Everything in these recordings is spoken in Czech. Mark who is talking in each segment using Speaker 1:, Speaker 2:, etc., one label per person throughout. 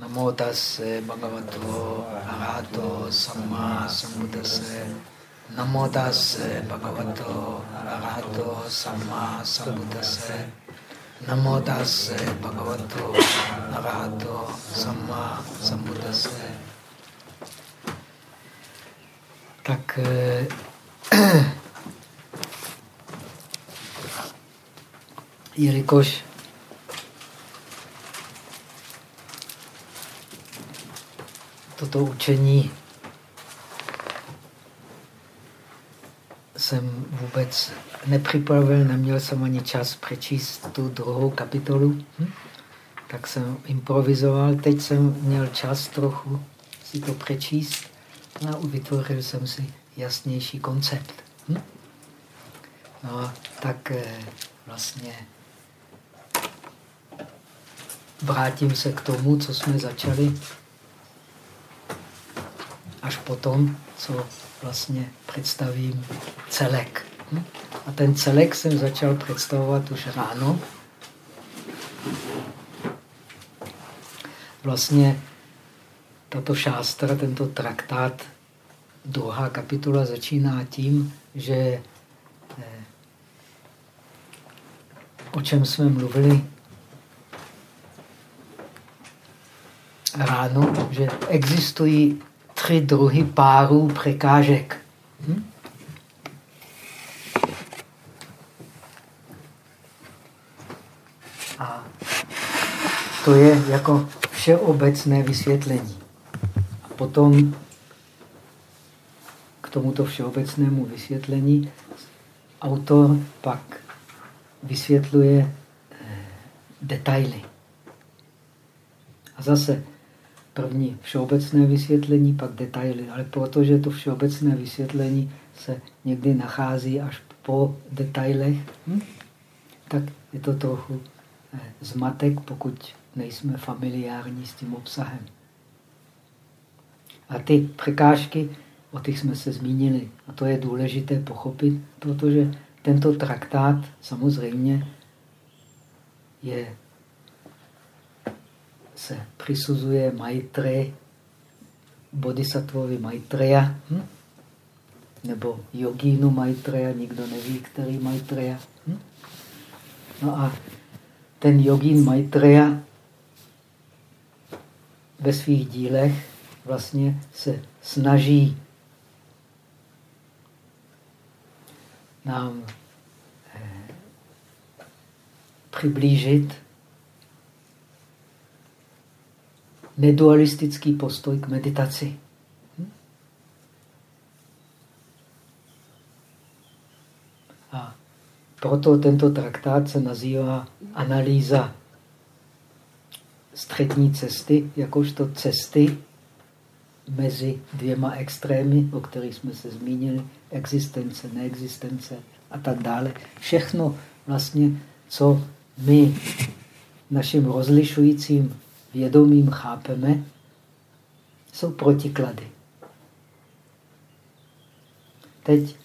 Speaker 1: Namo tase bhagavato arahato samma sambuddhase. Namo tase bhagavato arahato samma sambuddhase. Namo tase bhagavato arahato samma sambuddhase. Tak eh, jelikož toto učení jsem vůbec nepřipravil, neměl jsem ani čas přečíst tu druhou kapitolu, hm? tak jsem improvizoval. Teď jsem měl čas trochu si to přečíst a vytvořil jsem si jasnější koncept. Hm? No, tak eh, vlastně vrátím se k tomu, co jsme začali až potom, co vlastně představím celek. Hm? A ten celek jsem začal představovat už ráno. Vlastně tato šástra, tento traktát, druhá kapitola začíná tím, že eh, o čem jsme mluvili ráno, že existují tři druhy párů překážek. Hm? A to je jako všeobecné vysvětlení. A potom k tomuto všeobecnému vysvětlení autor pak vysvětluje eh, detaily. A zase První všeobecné vysvětlení, pak detaily. Ale protože to všeobecné vysvětlení se někdy nachází až po detailech, hm? tak je to trochu eh, zmatek, pokud nejsme familiární s tím obsahem. A ty překážky, o těch jsme se zmínili. A to je důležité pochopit, protože tento traktát samozřejmě je se přisuzuje Maitre, bodhisattvovi Maitreya, hm? nebo jogínu Maitreya, nikdo neví, který Maitreya. Hm? No a ten jogín Maitreya ve svých dílech vlastně se snaží nám eh, přiblížit nedualistický postoj k meditaci. Hm? A proto tento traktát se nazývá analýza střední cesty, jakožto cesty mezi dvěma extrémy, o kterých jsme se zmínili, existence, neexistence a tak dále. Všechno vlastně, co my našim rozlišujícím vědomím chápeme, jsou protiklady. Teď,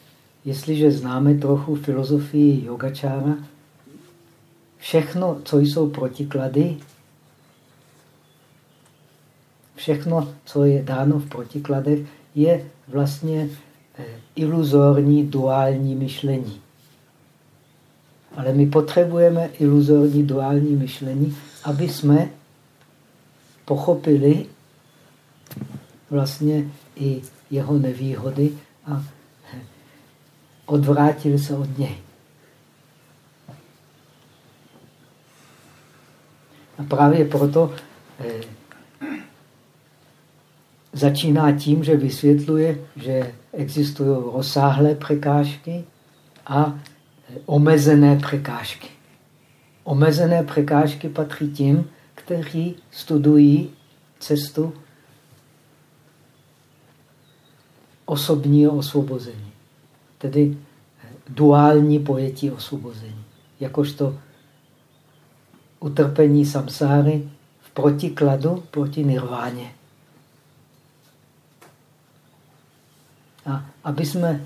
Speaker 1: jestliže známe trochu filozofii yogačára, všechno, co jsou protiklady, všechno, co je dáno v protikladech, je vlastně eh, iluzorní duální myšlení. Ale my potřebujeme iluzorní duální myšlení, aby jsme pochopili vlastně i jeho nevýhody a odvrátili se od něj. A právě proto eh, začíná tím, že vysvětluje, že existují rozsáhlé překážky a omezené překážky. Omezené překážky patří tím, kteří studují cestu osobního osvobození, tedy duální pojetí osvobození, jakožto utrpení samsáry v protikladu proti nirváně. A aby jsme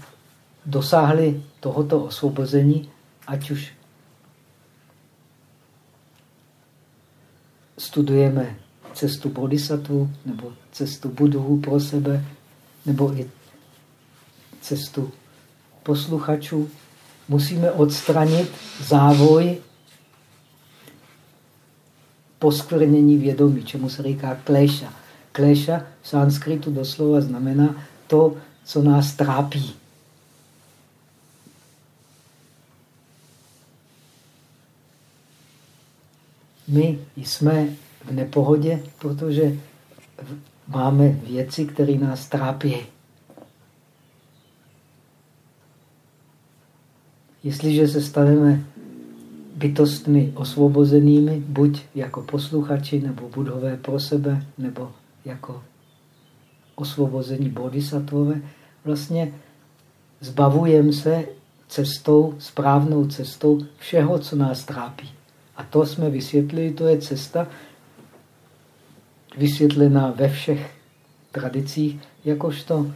Speaker 1: dosáhli tohoto osvobození, ať už studujeme cestu bodhisattvu, nebo cestu budhu pro sebe, nebo i cestu posluchačů, musíme odstranit závoj poskvrnění vědomí, čemu se říká kléša. Kléša v sanskritu doslova znamená to, co nás trápí. My jsme v nepohodě, protože máme věci, které nás trápí. Jestliže se staneme bytostmi osvobozenými, buď jako posluchači, nebo budové pro sebe, nebo jako osvobození bodhisattvové, vlastně zbavujeme se cestou, správnou cestou všeho, co nás trápí. A to jsme vysvětlili, to je cesta vysvětlená ve všech tradicích, jakožto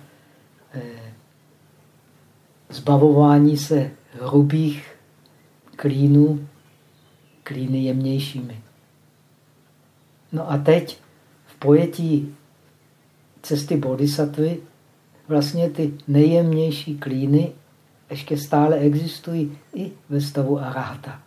Speaker 1: eh, zbavování se hrubých klínů klíny jemnějšími. No a teď v pojetí cesty bodhisattvy vlastně ty nejjemnější klíny ještě stále existují i ve stavu arahata.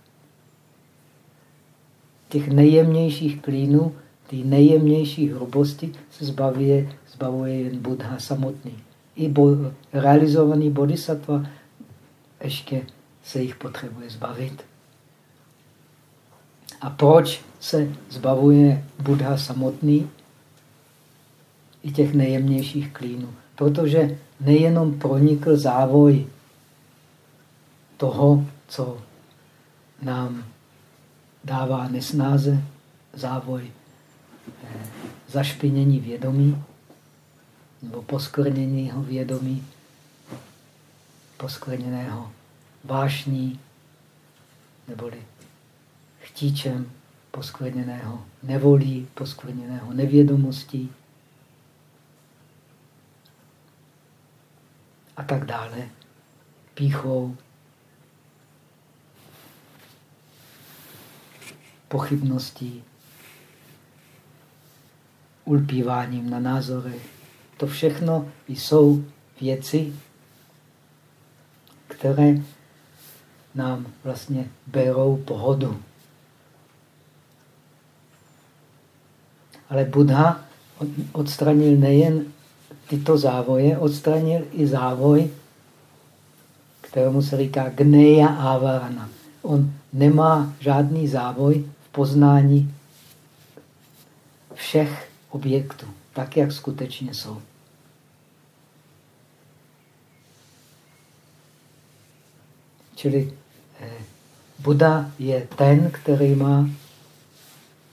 Speaker 1: Těch nejjemnějších klínů, ty nejjemnější hrubosti se zbavuje, zbavuje jen Buddha samotný. I bo, realizovaný bodhisattva ještě se jich potřebuje zbavit. A proč se zbavuje Buddha samotný i těch nejjemnějších klínů? Protože nejenom pronikl závoj toho, co nám dává nesnáze, závoj eh, zašpinění vědomí nebo poskvrněného vědomí, poskvrněného vášní neboli chtíčem poskvrněného nevolí, poskvrněného nevědomostí a tak dále, píchou, pochybností, ulpíváním na názory. To všechno jsou věci, které nám vlastně berou pohodu. Ale Buddha odstranil nejen tyto závoje, odstranil i závoj, kterému se říká gneja avarana. On nemá žádný závoj poznání všech objektů, tak, jak skutečně jsou. Čili eh, Buddha je ten, který má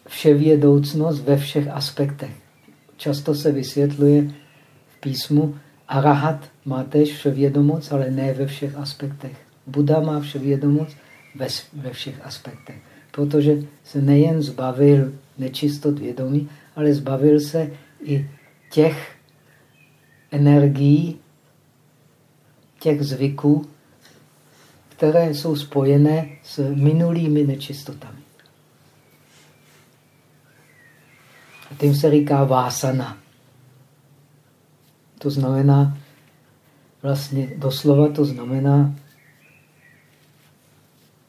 Speaker 1: vševědoucnost ve všech aspektech. Často se vysvětluje v písmu, arahat má tež vševědomoc, ale ne ve všech aspektech. Buddha má vševědomoc ve všech aspektech. Protože se nejen zbavil nečistot vědomí, ale zbavil se i těch energií, těch zvyků, které jsou spojené s minulými nečistotami. A tím se říká vásana. To znamená, vlastně doslova to znamená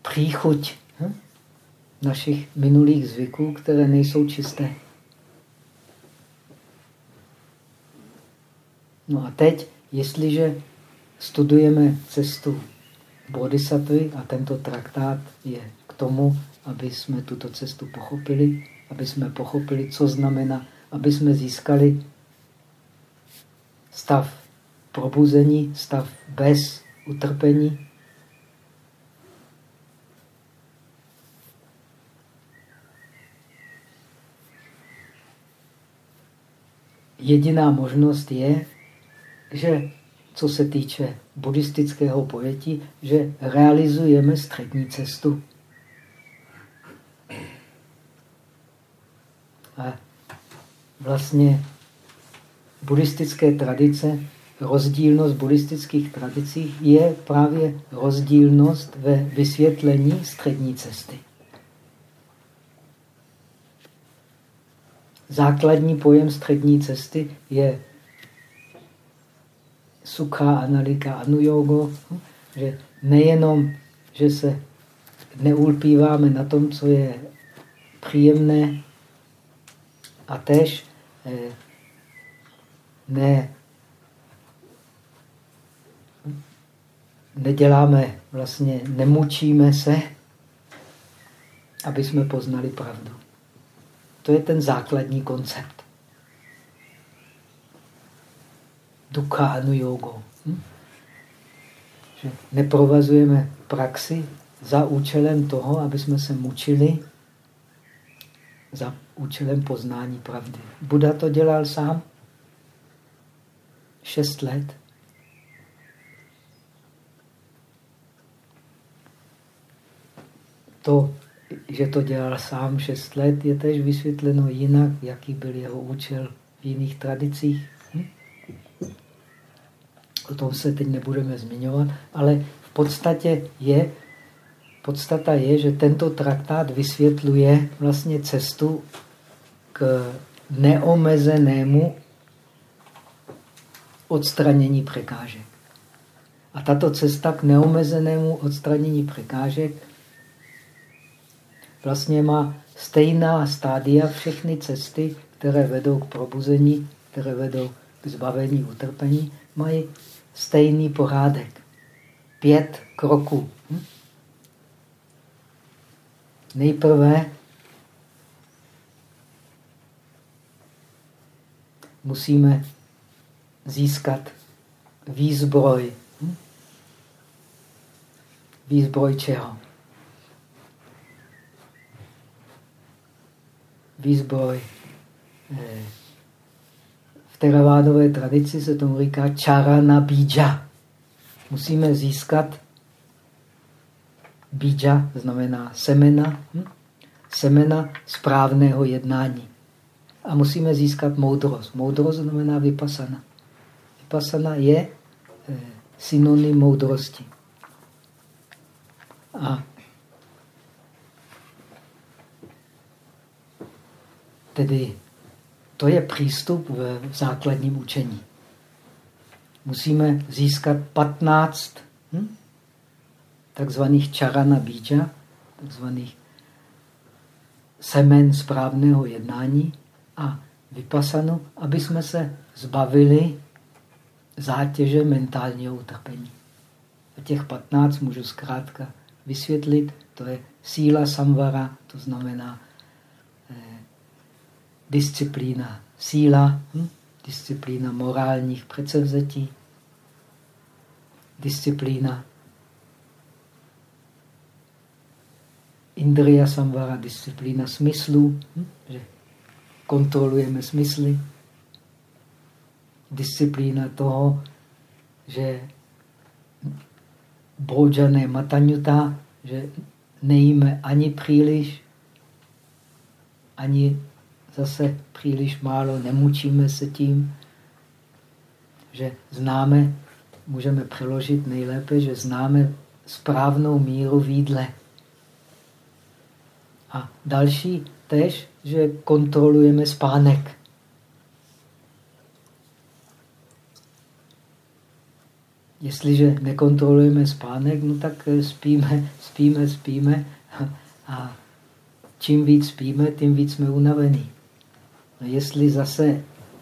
Speaker 1: příchuť? Našich minulých zvyků, které nejsou čisté. No a teď, jestliže studujeme cestu bodhisattvy a tento traktát je k tomu, aby jsme tuto cestu pochopili, aby jsme pochopili, co znamená, aby jsme získali stav probuzení, stav bez utrpení. Jediná možnost je, že co se týče buddhistického pojetí, že realizujeme střední cestu. A vlastně buddhistické tradice, rozdílnost buddhistických tradicí je právě rozdílnost ve vysvětlení střední cesty. Základní pojem střední cesty je sukha, analika, anuyogo, že nejenom, že se neulpíváme na tom, co je příjemné a tež eh, ne, neděláme, vlastně nemučíme se, aby jsme poznali pravdu. To je ten základní koncept. Dukha anuyogo. Hm? Že neprovazujeme praxi za účelem toho, aby jsme se mučili za účelem poznání pravdy. Buda to dělal sám šest let. To, že to dělal sám šest let, je tež vysvětleno jinak, jaký byl jeho účel v jiných tradicích. Hm? O tom se teď nebudeme zmiňovat, ale v podstatě je, podstata je, že tento traktát vysvětluje vlastně cestu k neomezenému odstranění překážek. A tato cesta k neomezenému odstranění překážek vlastně má stejná stádia všechny cesty, které vedou k probuzení, které vedou k zbavení utrpení, mají stejný porádek. Pět kroků. Hm? Nejprve musíme získat výzbroj. Hm? Výzbroj čeho? Výzbroj. Eh, v teravádové tradici se tomu říká čarana bíja. Musíme získat bíja, znamená semena, hm? semena správného jednání. A musíme získat moudrost. Moudrost znamená vypasana. Vypasana je eh, synonym moudrosti. A tedy to je přístup v základním učení. Musíme získat 15 hm, takzvaných čarana bíča, takzvaných semen správného jednání a vypasanu, aby jsme se zbavili zátěže mentálního utrpení. A těch 15 můžu zkrátka vysvětlit. To je síla samvara, to znamená disciplína síla, hm? disciplína morálních předsevzetí, disciplína Indriya samvara, disciplína smyslů, hm? že kontrolujeme smysly, disciplína toho, že bojane matanyuta, že nejíme ani příliš, ani zase příliš málo, nemučíme se tím, že známe, můžeme přeložit nejlépe, že známe správnou míru výdle. A další tež, že kontrolujeme spánek. Jestliže nekontrolujeme spánek, no tak spíme, spíme, spíme a čím víc spíme, tím víc jsme unavení. A jestli zase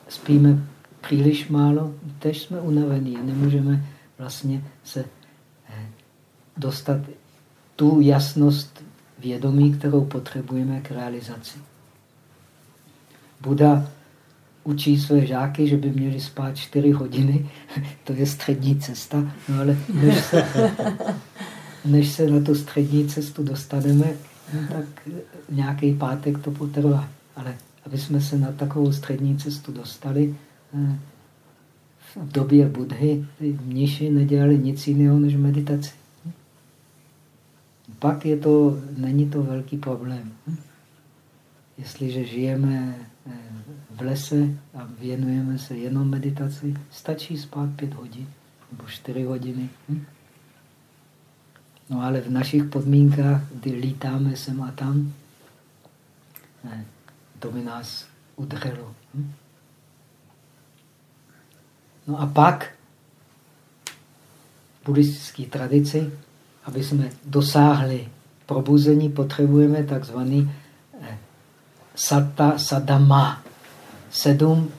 Speaker 1: spíme příliš málo, tež jsme unavení a nemůžeme vlastně se eh, dostat tu jasnost vědomí, kterou potřebujeme k realizaci. Buda učí své žáky, že by měli spát čtyři hodiny. to je střední cesta. No ale než se, než se na tu střední cestu dostaneme, no tak nějaký pátek to potrvá. Ale aby jsme se na takovou střední cestu dostali, eh, v době Budhy mniši nedělali nic jiného než meditaci. Pak je to, není to velký problém. Jestliže žijeme eh, v lese a věnujeme se jenom meditaci, stačí spát pět hodin nebo čtyři hodiny. No ale v našich podmínkách, kdy lítáme sem a tam, to by nás udrželo. Hm? No a pak v buddhistické tradici, aby jsme dosáhli probuzení, potřebujeme takzvaný eh, satta sadama. Sedm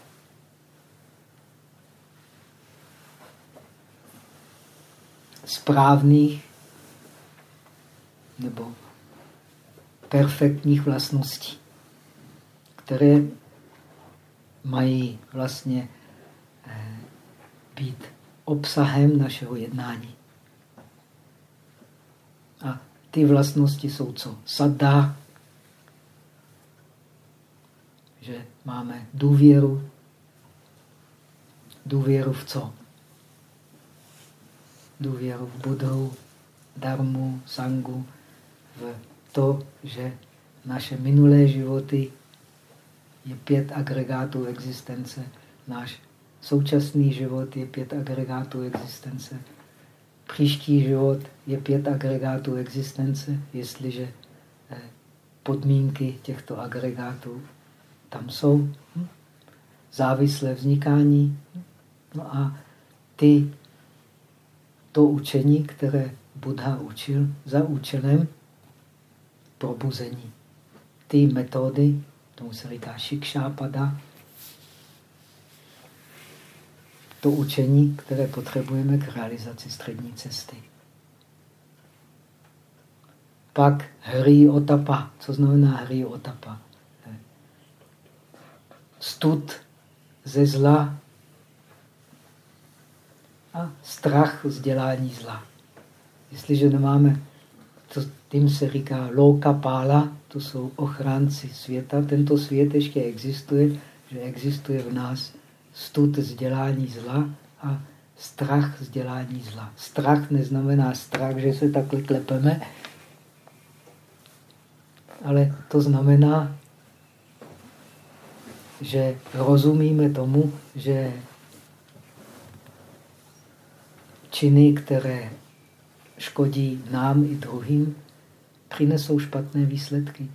Speaker 1: správných nebo perfektních vlastností, které mají vlastně eh, být obsahem našeho jednání. A ty vlastnosti jsou co? Sada, že máme důvěru. Důvěru v co? Důvěru v Budhu, Darmu, Sangu, v to, že naše minulé životy je pět agregátů existence, náš současný život je pět agregátů existence, příští život je pět agregátů existence, jestliže eh, podmínky těchto agregátů tam jsou. Hm? Závislé vznikání. No a ty, to učení, které Buddha učil za účelem probuzení. Ty metody, tomu se říká šikšápada, to učení, které potřebujeme k realizaci střední cesty. Pak hry otapa. Co znamená hry otapa? Stud ze zla a strach z dělání zla. Jestliže nemáme to, tím se říká loka pála, to jsou ochránci světa. Tento svět ještě existuje, že existuje v nás stud vzdělání zla a strach vzdělání zla. Strach neznamená strach, že se takhle klepeme, ale to znamená, že rozumíme tomu, že činy, které škodí nám i druhým, přinesou špatné výsledky.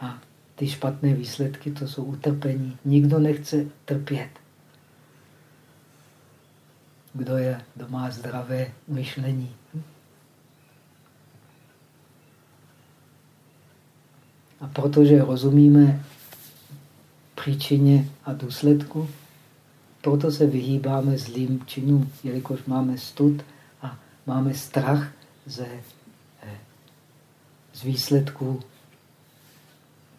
Speaker 1: A ty špatné výsledky, to jsou utrpení. Nikdo nechce trpět. Kdo je, kdo má zdravé myšlení. A protože rozumíme příčině a důsledku, proto se vyhýbáme zlým činům, jelikož máme stud, máme strach ze, z výsledků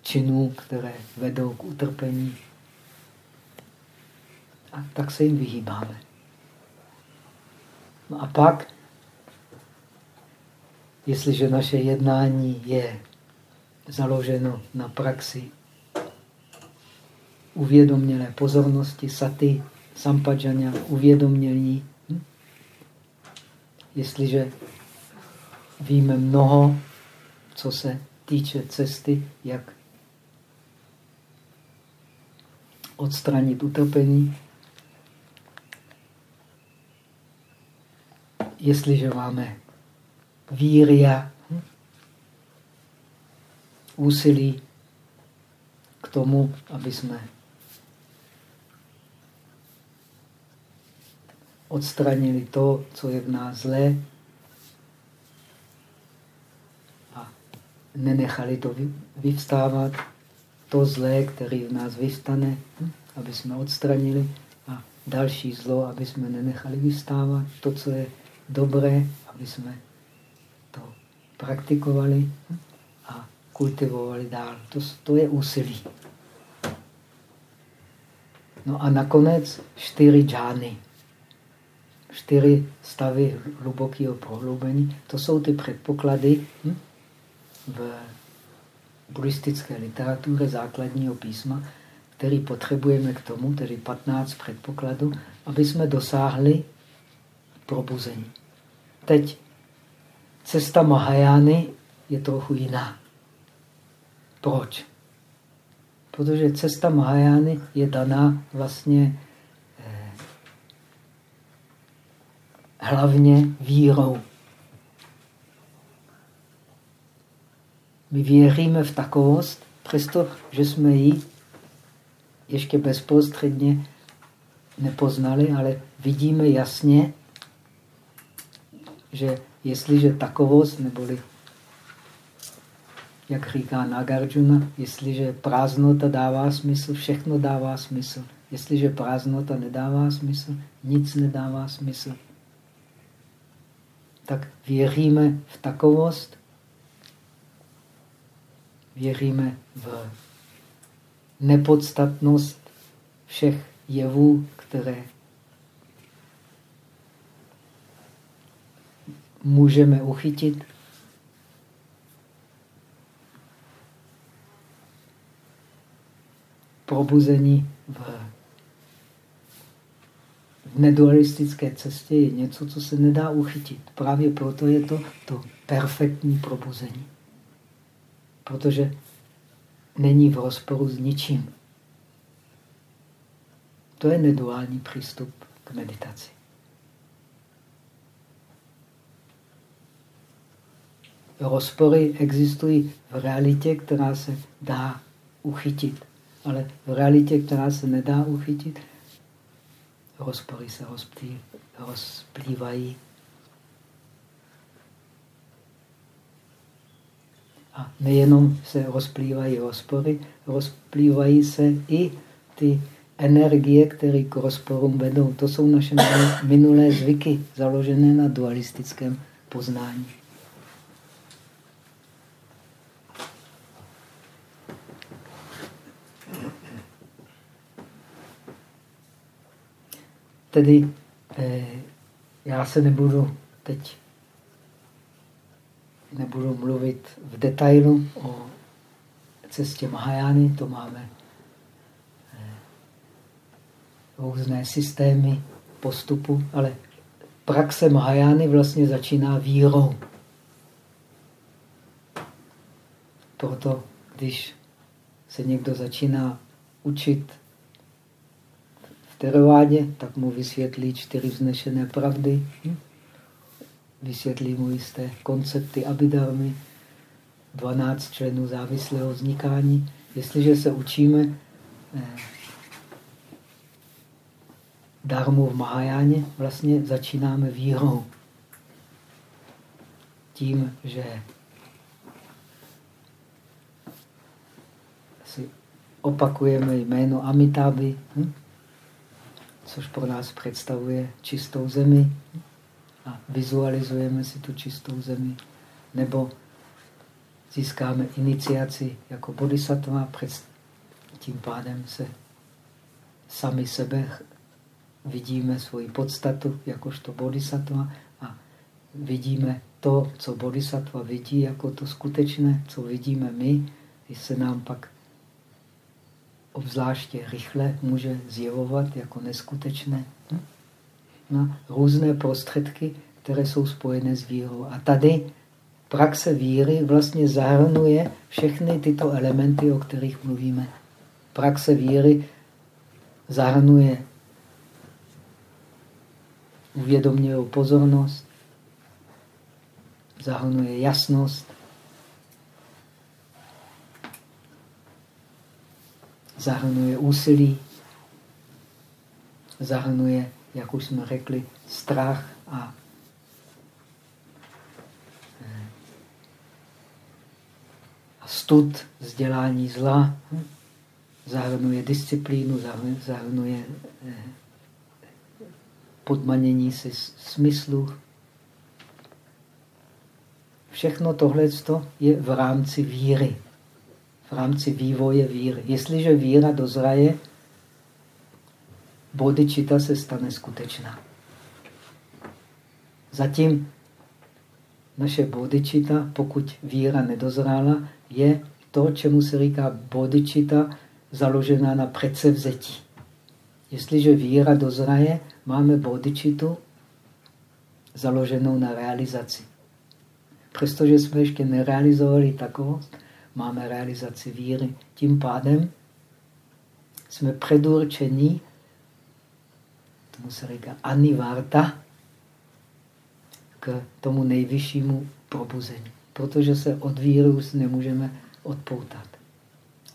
Speaker 1: činů, které vedou k utrpení. A tak se jim vyhýbáme. No a pak, jestliže naše jednání je založeno na praxi uvědomělé pozornosti, saty, sampaджaňa, uvědomění, jestliže víme mnoho, co se týče cesty, jak odstranit utrpení, jestliže máme víria, úsilí k tomu, aby jsme odstranili to, co je v nás zlé a nenechali to vyvstávat, to zlé, které v nás vystane, hm, aby jsme odstranili a další zlo, aby jsme nenechali vystávat, to, co je dobré, aby jsme to praktikovali hm, a kultivovali dál. To, to je úsilí. No a nakonec čtyři džány čtyři stavy hlubokého prohloubení. To jsou ty předpoklady hm? V buddhistické literatuře základního písma, který potřebujeme k tomu, tedy 15 předpokladů, aby jsme dosáhli probuzení. Teď cesta Mahajány je trochu jiná. Proč? Protože cesta Mahajány je daná vlastně hlavně vírou. My věříme v takovost Přesto, že jsme ji ještě bezprostředně nepoznali, ale vidíme jasně, že jestliže takovost, neboli jak říká Nagarjuna, jestliže prázdnota dává smysl, všechno dává smysl. Jestliže prázdnota nedává smysl, nic nedává smysl. Tak věříme v takovost, věříme v nepodstatnost všech jevů, které můžeme uchytit. Probuzení v nedualistické cestě je něco, co se nedá uchytit. Právě proto je to to perfektní probuzení. Protože není v rozporu s ničím. To je neduální přístup k meditaci. Rozpory existují v realitě, která se dá uchytit. Ale v realitě, která se nedá uchytit, rozpory se rozplývají. A nejenom se rozplývají rozpory, rozplývají se i ty energie, které k rozporům vedou. To jsou naše minulé zvyky, založené na dualistickém poznání. Tedy eh, já se nebudu teď nebudu mluvit v detailu o cestě Mahajány, to máme eh, různé systémy postupu, ale praxe Mahajány vlastně začíná vírou. Proto, když se někdo začíná učit teravádě, tak mu vysvětlí čtyři vznešené pravdy, hm? Vysvětlí mu jisté koncepty abidarmy, 12 členů závislého vznikání. Jestliže se učíme eh, darmu v Mahajáně, vlastně začínáme vírou. Tím, že si opakujeme jméno Amitáby, hm? což pro nás představuje čistou zemi a vizualizujeme si tu čistou zemi. Nebo získáme iniciaci jako bodhisattva, tím pádem se sami sebe vidíme svoji podstatu jakožto bodhisattva a vidíme to, co bodhisattva vidí jako to skutečné, co vidíme my, když se nám pak obzvláště rychle může zjevovat jako neskutečné. Na různé prostředky, které jsou spojené s vírou. A tady praxe víry vlastně zahrnuje všechny tyto elementy, o kterých mluvíme. Praxe víry zahrnuje uvědomělou pozornost, zahrnuje jasnost, zahrnuje úsilí, zahrnuje, jak už jsme řekli, strach a eh, stud vzdělání zla, zahrnuje disciplínu, zahrnuje eh, podmanění si smyslu. Všechno tohle je v rámci víry v rámci vývoje víry. Jestliže víra dozraje, bodičita se stane skutečná. Zatím naše bodičita, pokud víra nedozrála, je to, čemu se říká bodičita, založená na předsevzetí. Jestliže víra dozraje, máme bodičitu založenou na realizaci. Přestože jsme ještě nerealizovali takovost, máme realizaci víry. Tím pádem jsme předurčení, tomu se říká anivarta, k tomu nejvyššímu probuzení. Protože se od víru nemůžeme odpoutat.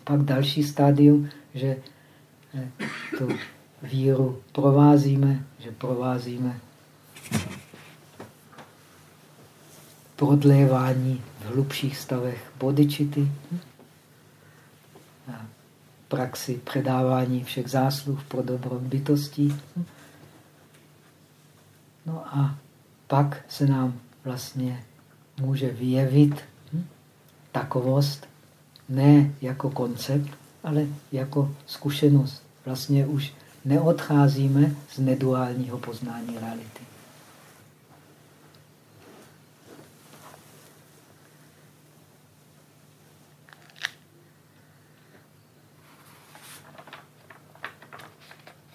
Speaker 1: Pak další stádium, že eh, tu víru provázíme, že provázíme prodlévání v hlubších stavech bodičity, praxi předávání všech zásluh pro dobro bytostí. No a pak se nám vlastně může vyjevit takovost ne jako koncept, ale jako zkušenost. Vlastně už neodcházíme z neduálního poznání reality.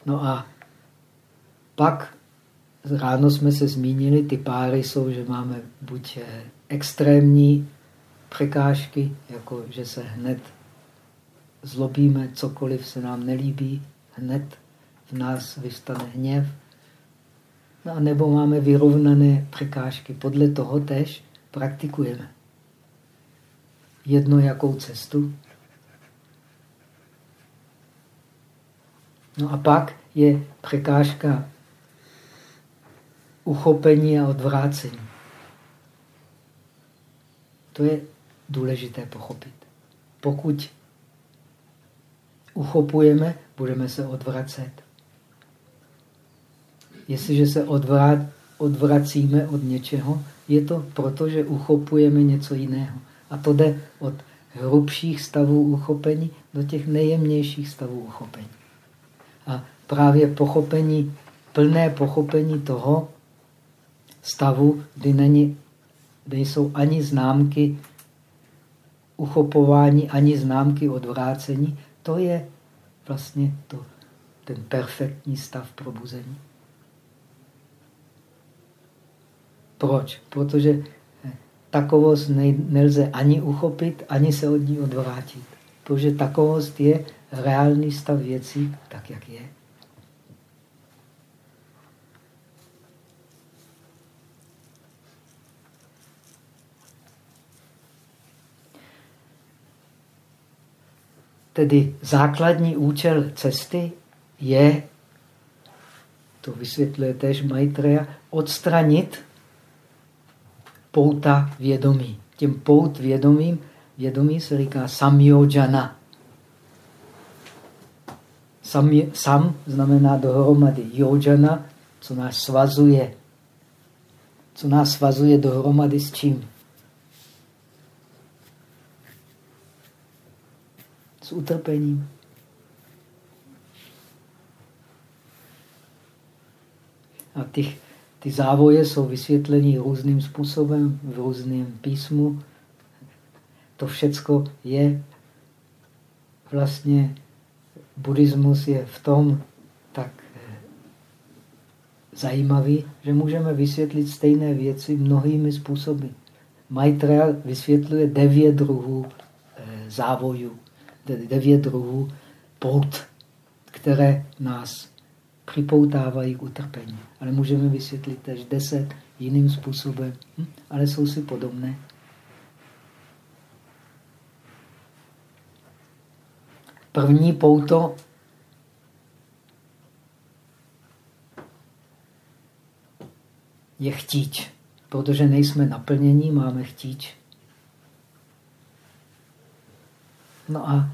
Speaker 1: No a pak ráno jsme se zmínili, ty páry jsou, že máme buď eh, extrémní překážky, jako že se hned zlobíme, cokoliv se nám nelíbí, hned v nás vystane hněv. No a nebo máme vyrovnané překážky. Podle toho tež praktikujeme. Jedno jakou cestu. No a pak je překážka uchopení a odvrácení. To je důležité pochopit. Pokud uchopujeme, budeme se odvracet. Jestliže se odvrát, odvracíme od něčeho, je to proto, že uchopujeme něco jiného. A to jde od hrubších stavů uchopení do těch nejjemnějších stavů uchopení. A právě pochopení, plné pochopení toho stavu, kdy není, nejsou ani známky uchopování, ani známky odvrácení, to je vlastně to, ten perfektní stav probuzení. Proč? Protože eh, takovost nelze ani uchopit, ani se od ní odvrátit. Protože takovost je reálný stav věcí, tak jak je. Tedy základní účel cesty je, to vysvětluje tež Maitreya, odstranit pouta vědomí. Tím pout vědomím, vědomí se říká samyojana. Sam, sam znamená dohromady. Yojana, co nás svazuje. Co nás svazuje dohromady s čím? S utrpením. A ty, ty závoje jsou vysvětleny různým způsobem v různém písmu. To všecko je vlastně, buddhismus je v tom tak eh, zajímavý, že můžeme vysvětlit stejné věci mnohými způsoby. Maitreya vysvětluje devět druhů eh, závojů devět druhů pout, které nás připoutávají k utrpení. Ale můžeme vysvětlit tež deset jiným způsobem, hm? ale jsou si podobné. První pouto je chtíč, protože nejsme naplnění, máme chtíč. No a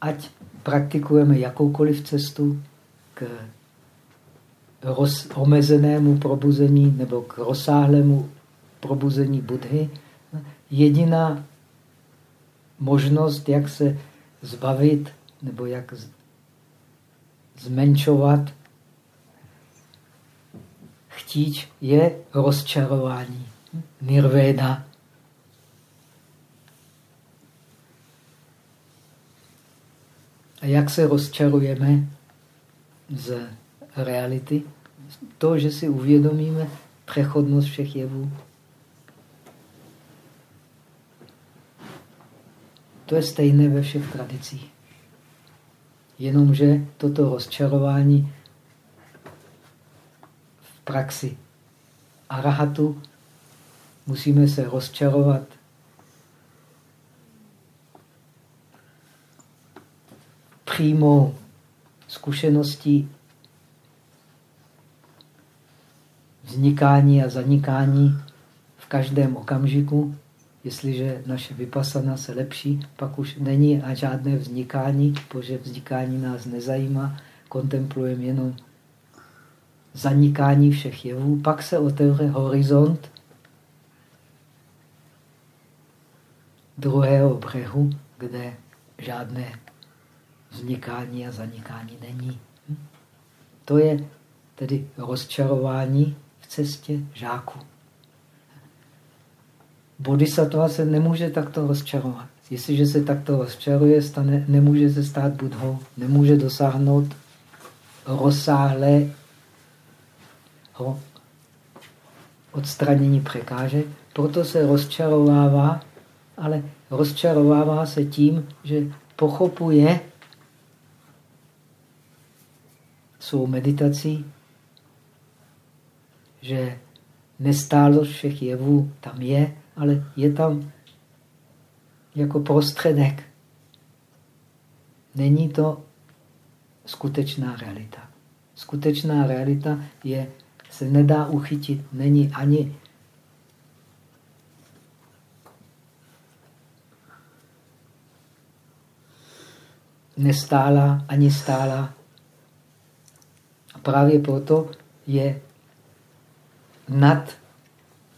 Speaker 1: ať praktikujeme jakoukoliv cestu k roz, omezenému probuzení nebo k rozsáhlému probuzení Budhy, jediná možnost, jak se zbavit nebo jak zmenšovat chtíč, je rozčarování, nirvéda. A jak se rozčarujeme z reality? To, že si uvědomíme přechodnost všech jevů. To je stejné ve všech tradicích. Jenomže toto rozčarování v praxi arahatu musíme se rozčarovat přímou zkušeností vznikání a zanikání v každém okamžiku. Jestliže naše vypasana se lepší, pak už není a žádné vznikání, protože vznikání nás nezajímá, kontemplujeme jenom zanikání všech jevů, pak se otevře horizont druhého břehu, kde žádné vznikání a zanikání není. Hm? To je tedy rozčarování v cestě žáku. Bodhisattva se nemůže takto rozčarovat. Jestliže se takto rozčaruje, stane, nemůže se stát budhou, nemůže dosáhnout rozsáhlé odstranění překážek, proto se rozčarovává, ale rozčarovává se tím, že pochopuje svou meditací, že nestálost všech jevů tam je, ale je tam jako prostředek. Není to skutečná realita. Skutečná realita je, se nedá uchytit, není ani nestála, ani stála. Právě proto je nad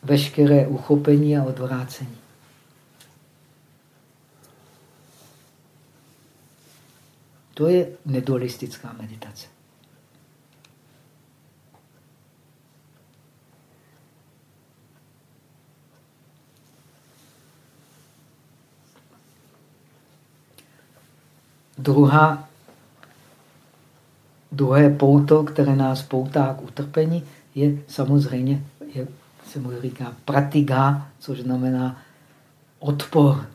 Speaker 1: veškeré uchopení a odvrácení. To je nedualistická meditace. Druhá, druhé pouto, které nás poutá k utrpení, je samozřejmě, je, se mu říká pratiga, což znamená odpor,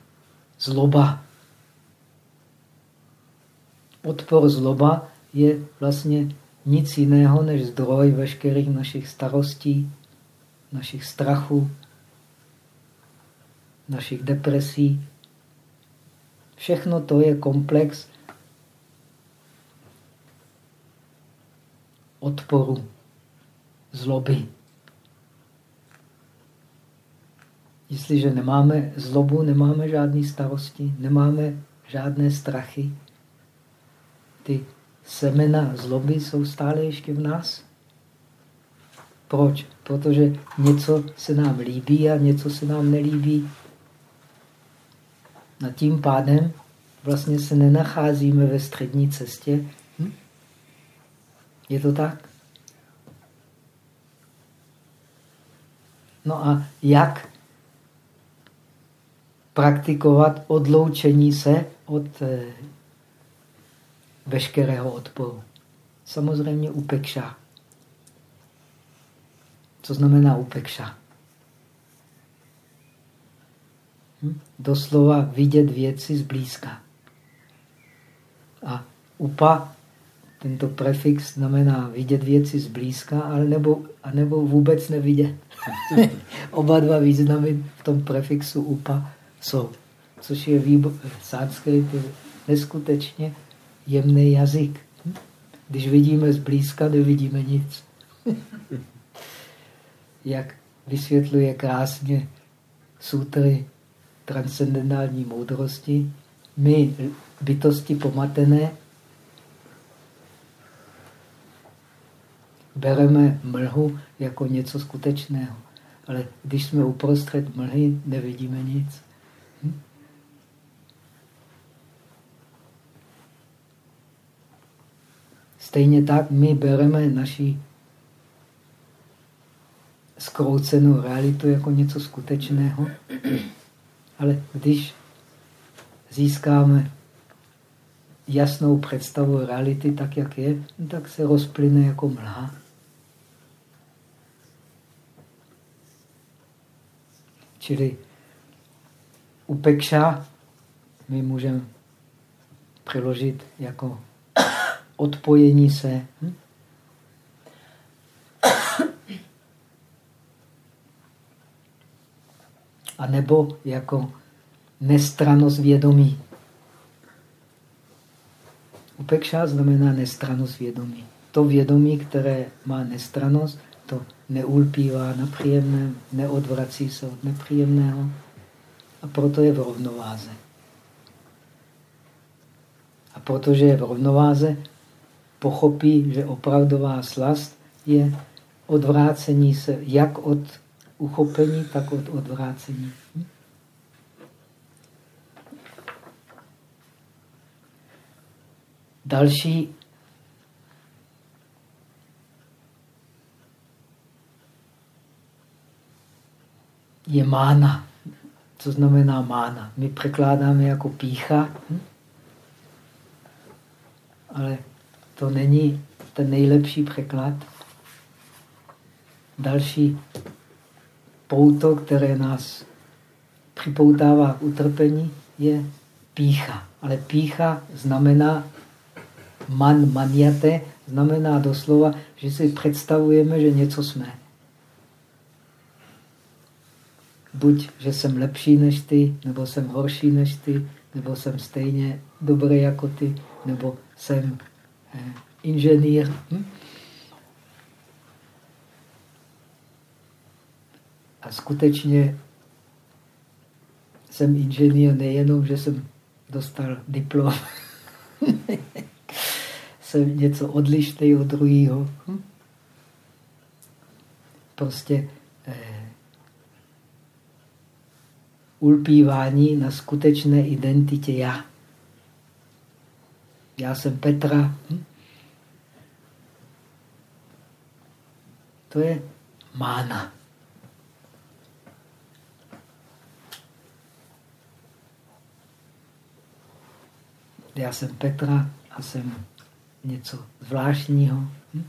Speaker 1: zloba. Odpor zloba je vlastně nic jiného než zdroj veškerých našich starostí, našich strachů, našich depresí. Všechno to je komplex odporu zloby. Jestliže nemáme zlobu, nemáme žádné starosti, nemáme žádné strachy, ty semena zloby jsou stále ještě v nás. Proč? Protože něco se nám líbí a něco se nám nelíbí. A tím pádem vlastně se nenacházíme ve střední cestě. Je to tak? No a jak praktikovat odloučení se od eh, veškerého odporu? Samozřejmě upekša. Co znamená upekša? Hm? Doslova vidět věci zblízka. A upa tento prefix znamená vidět věci zblízka, ale nebo, anebo vůbec nevidět. Oba dva významy v tom prefixu upa jsou, což je výbor, sanskrit je neskutečně jemný jazyk. Když vidíme zblízka, nevidíme nic. Jak vysvětluje krásně sutry transcendentální moudrosti, my bytosti pomatené bereme mlhu jako něco skutečného. Ale když jsme uprostřed mlhy, nevidíme nic. Hm? Stejně tak my bereme naši skroucenou realitu jako něco skutečného, ale když získáme jasnou představu reality tak, jak je, tak se rozplyne jako mlha. Čili upekša my můžeme přeložit jako odpojení se. Hm? A nebo jako nestranost vědomí. Upekša znamená nestranost vědomí. To vědomí, které má nestranost, to neulpívá na příjemném, neodvrací se od nepříjemného a proto je v rovnováze. A protože je v rovnováze, pochopí, že opravdová slast je odvrácení se jak od uchopení, tak od odvrácení. Další je mána. Co znamená mána? My překládáme jako pícha, hm? ale to není ten nejlepší překlad. Další pouto, které nás připoutává k utrpení, je pícha. Ale pícha znamená man maniate, znamená doslova, že si představujeme, že něco jsme. Buď, že jsem lepší než ty, nebo jsem horší než ty, nebo jsem stejně dobrý jako ty, nebo jsem eh, inženýr. Hm? A skutečně jsem inženýr nejenom, že jsem dostal diplom. jsem něco odlišný od druhého. Hm? Prostě eh, ulpívání na skutečné identitě já. Já jsem Petra. Hm? To je mána. Já jsem Petra a jsem něco zvláštního. Hm?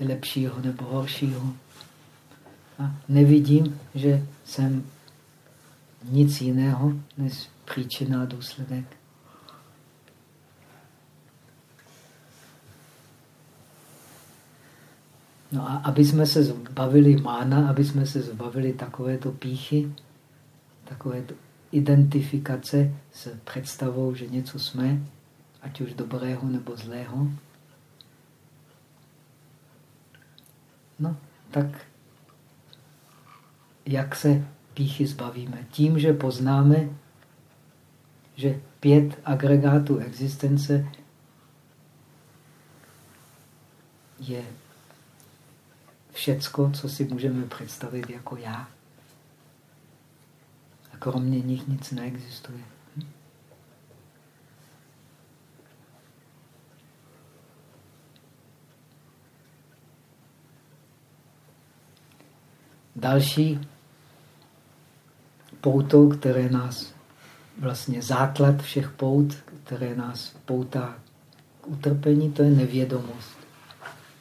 Speaker 1: Lepšího nebo horšího. A nevidím, že jsem nic jiného než příčina a důsledek. No a aby jsme se zbavili mána, aby jsme se zbavili takovéto píchy, takovéto identifikace s představou, že něco jsme, ať už dobrého nebo zlého, no tak jak se píchy zbavíme? Tím, že poznáme, že pět agregátů existence je všecko, co si můžeme představit jako já. A kromě nich nic neexistuje. Další pouto, které nás, vlastně základ všech pout, které nás poutá k utrpení, to je nevědomost,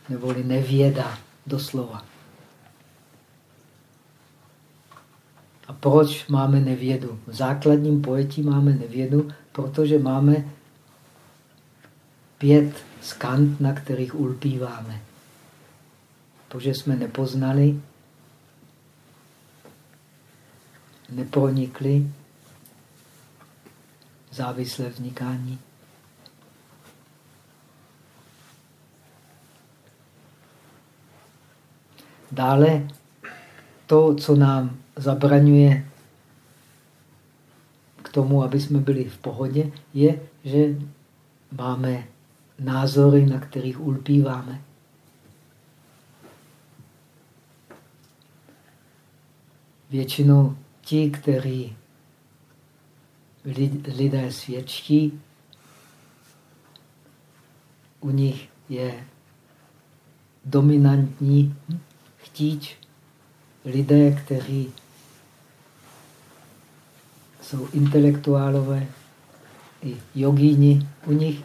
Speaker 1: neboli nevěda doslova. A proč máme nevědu? V základním pojetí máme nevědu, protože máme pět skant, na kterých ulpíváme. Protože jsme nepoznali, nepronikli závislé vznikání. Dále to, co nám zabraňuje k tomu, aby jsme byli v pohodě, je, že máme názory, na kterých ulpíváme. Většinou ti, kteří lidé svědčí, u nich je dominantní chtíč lidé, kteří jsou intelektuálové, i jogíni, u nich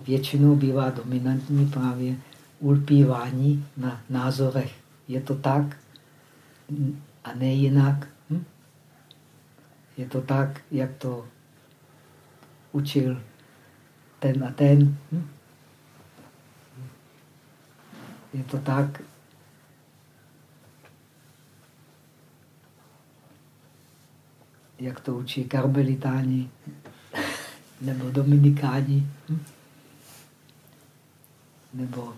Speaker 1: většinou bývá dominantní právě ulpívání na názorech. Je to tak a ne jinak. Hm? Je to tak, jak to učil ten a ten. Hm? Je to tak, jak to učí karmelitáni nebo dominikáni, hm? nebo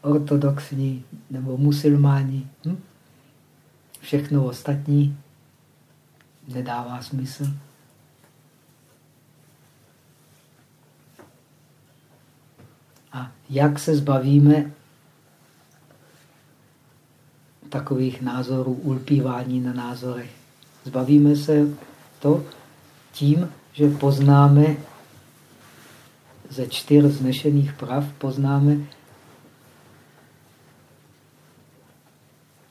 Speaker 1: ortodoxní, nebo musulmáni. Hm? Všechno ostatní nedává smysl. A jak se zbavíme takových názorů, ulpívání na názorech? Zbavíme se to tím, že poznáme ze čtyř znešených prav, poznáme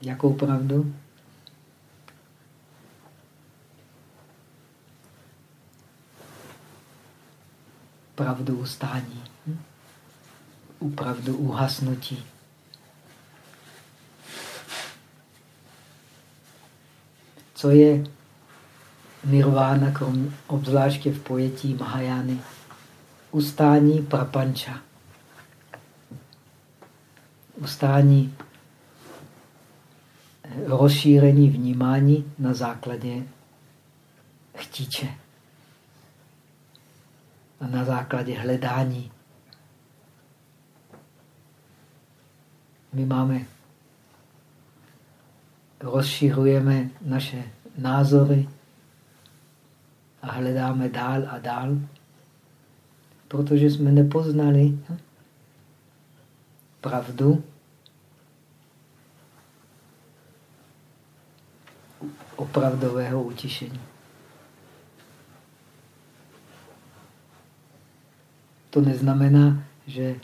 Speaker 1: jakou pravdu? Pravdu ustání, hm? pravdu uhasnutí. Co je nirvána, krom, obzvláště v pojetí Mahajány? Ustání prapanča. Ustání rozšíření vnímání na základě chtíče na základě hledání. My máme, rozšiřujeme naše názory a hledáme dál a dál, protože jsme nepoznali pravdu opravdového utišení. To neznamená, že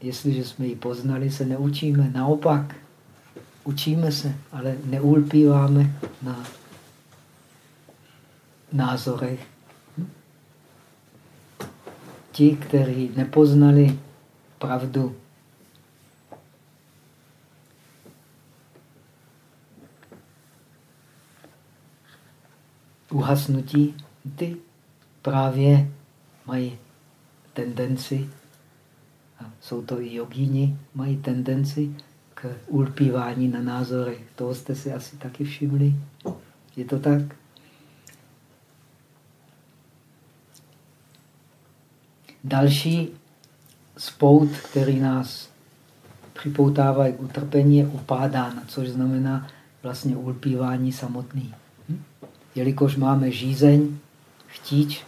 Speaker 1: jestliže jsme ji poznali, se neučíme. Naopak, učíme se, ale neulpíváme na názorech. Ti, kteří nepoznali pravdu uhasnutí, ty právě mají tendenci, a jsou to i jogíni, mají tendenci k ulpívání na názory. Toho jste si asi taky všimli. Je to tak? Další spout, který nás připoutává k utrpení, je upádána, což znamená vlastně ulpívání samotný. Jelikož máme žízeň, chtíč,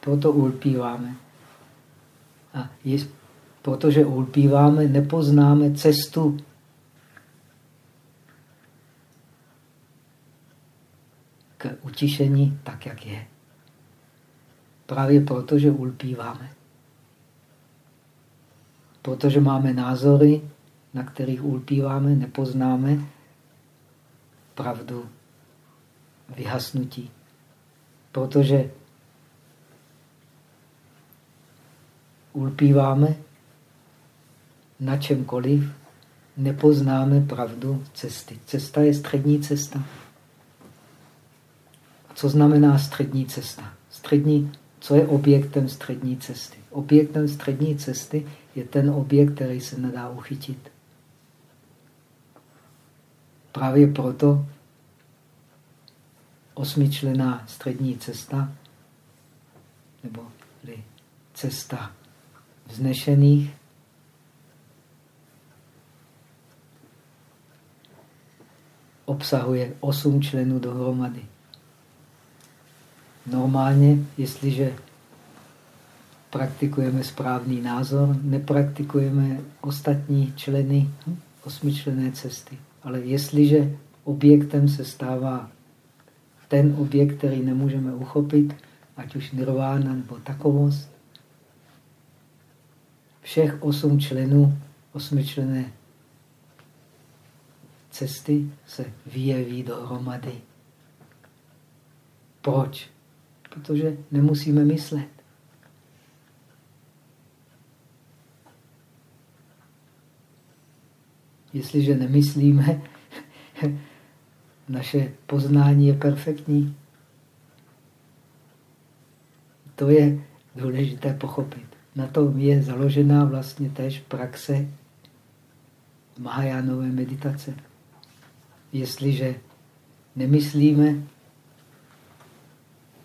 Speaker 1: proto ulpíváme. A je, protože ulpíváme, nepoznáme cestu k utišení tak, jak je. Právě proto, že ulpíváme. Protože máme názory, na kterých ulpíváme, nepoznáme pravdu vyhasnutí. Protože ulpíváme na čemkoliv, nepoznáme pravdu cesty. Cesta je střední cesta. Co znamená střední cesta? Střední, co je objektem střední cesty? Objektem střední cesty je ten objekt, který se nedá uchytit. Právě proto osmičlená střední cesta, nebo cesta vznešených, obsahuje osm členů dohromady. Normálně, jestliže praktikujeme správný názor, nepraktikujeme ostatní členy osmičlené cesty. Ale jestliže objektem se stává ten objekt, který nemůžeme uchopit, ať už nirvána nebo takovost. Všech osm členů osmičlené cesty se vyjeví dohromady. Proč? Protože nemusíme myslet. Jestliže nemyslíme, naše poznání je perfektní. To je důležité pochopit. Na tom je založená vlastně též praxe Mahajánové meditace. Jestliže nemyslíme,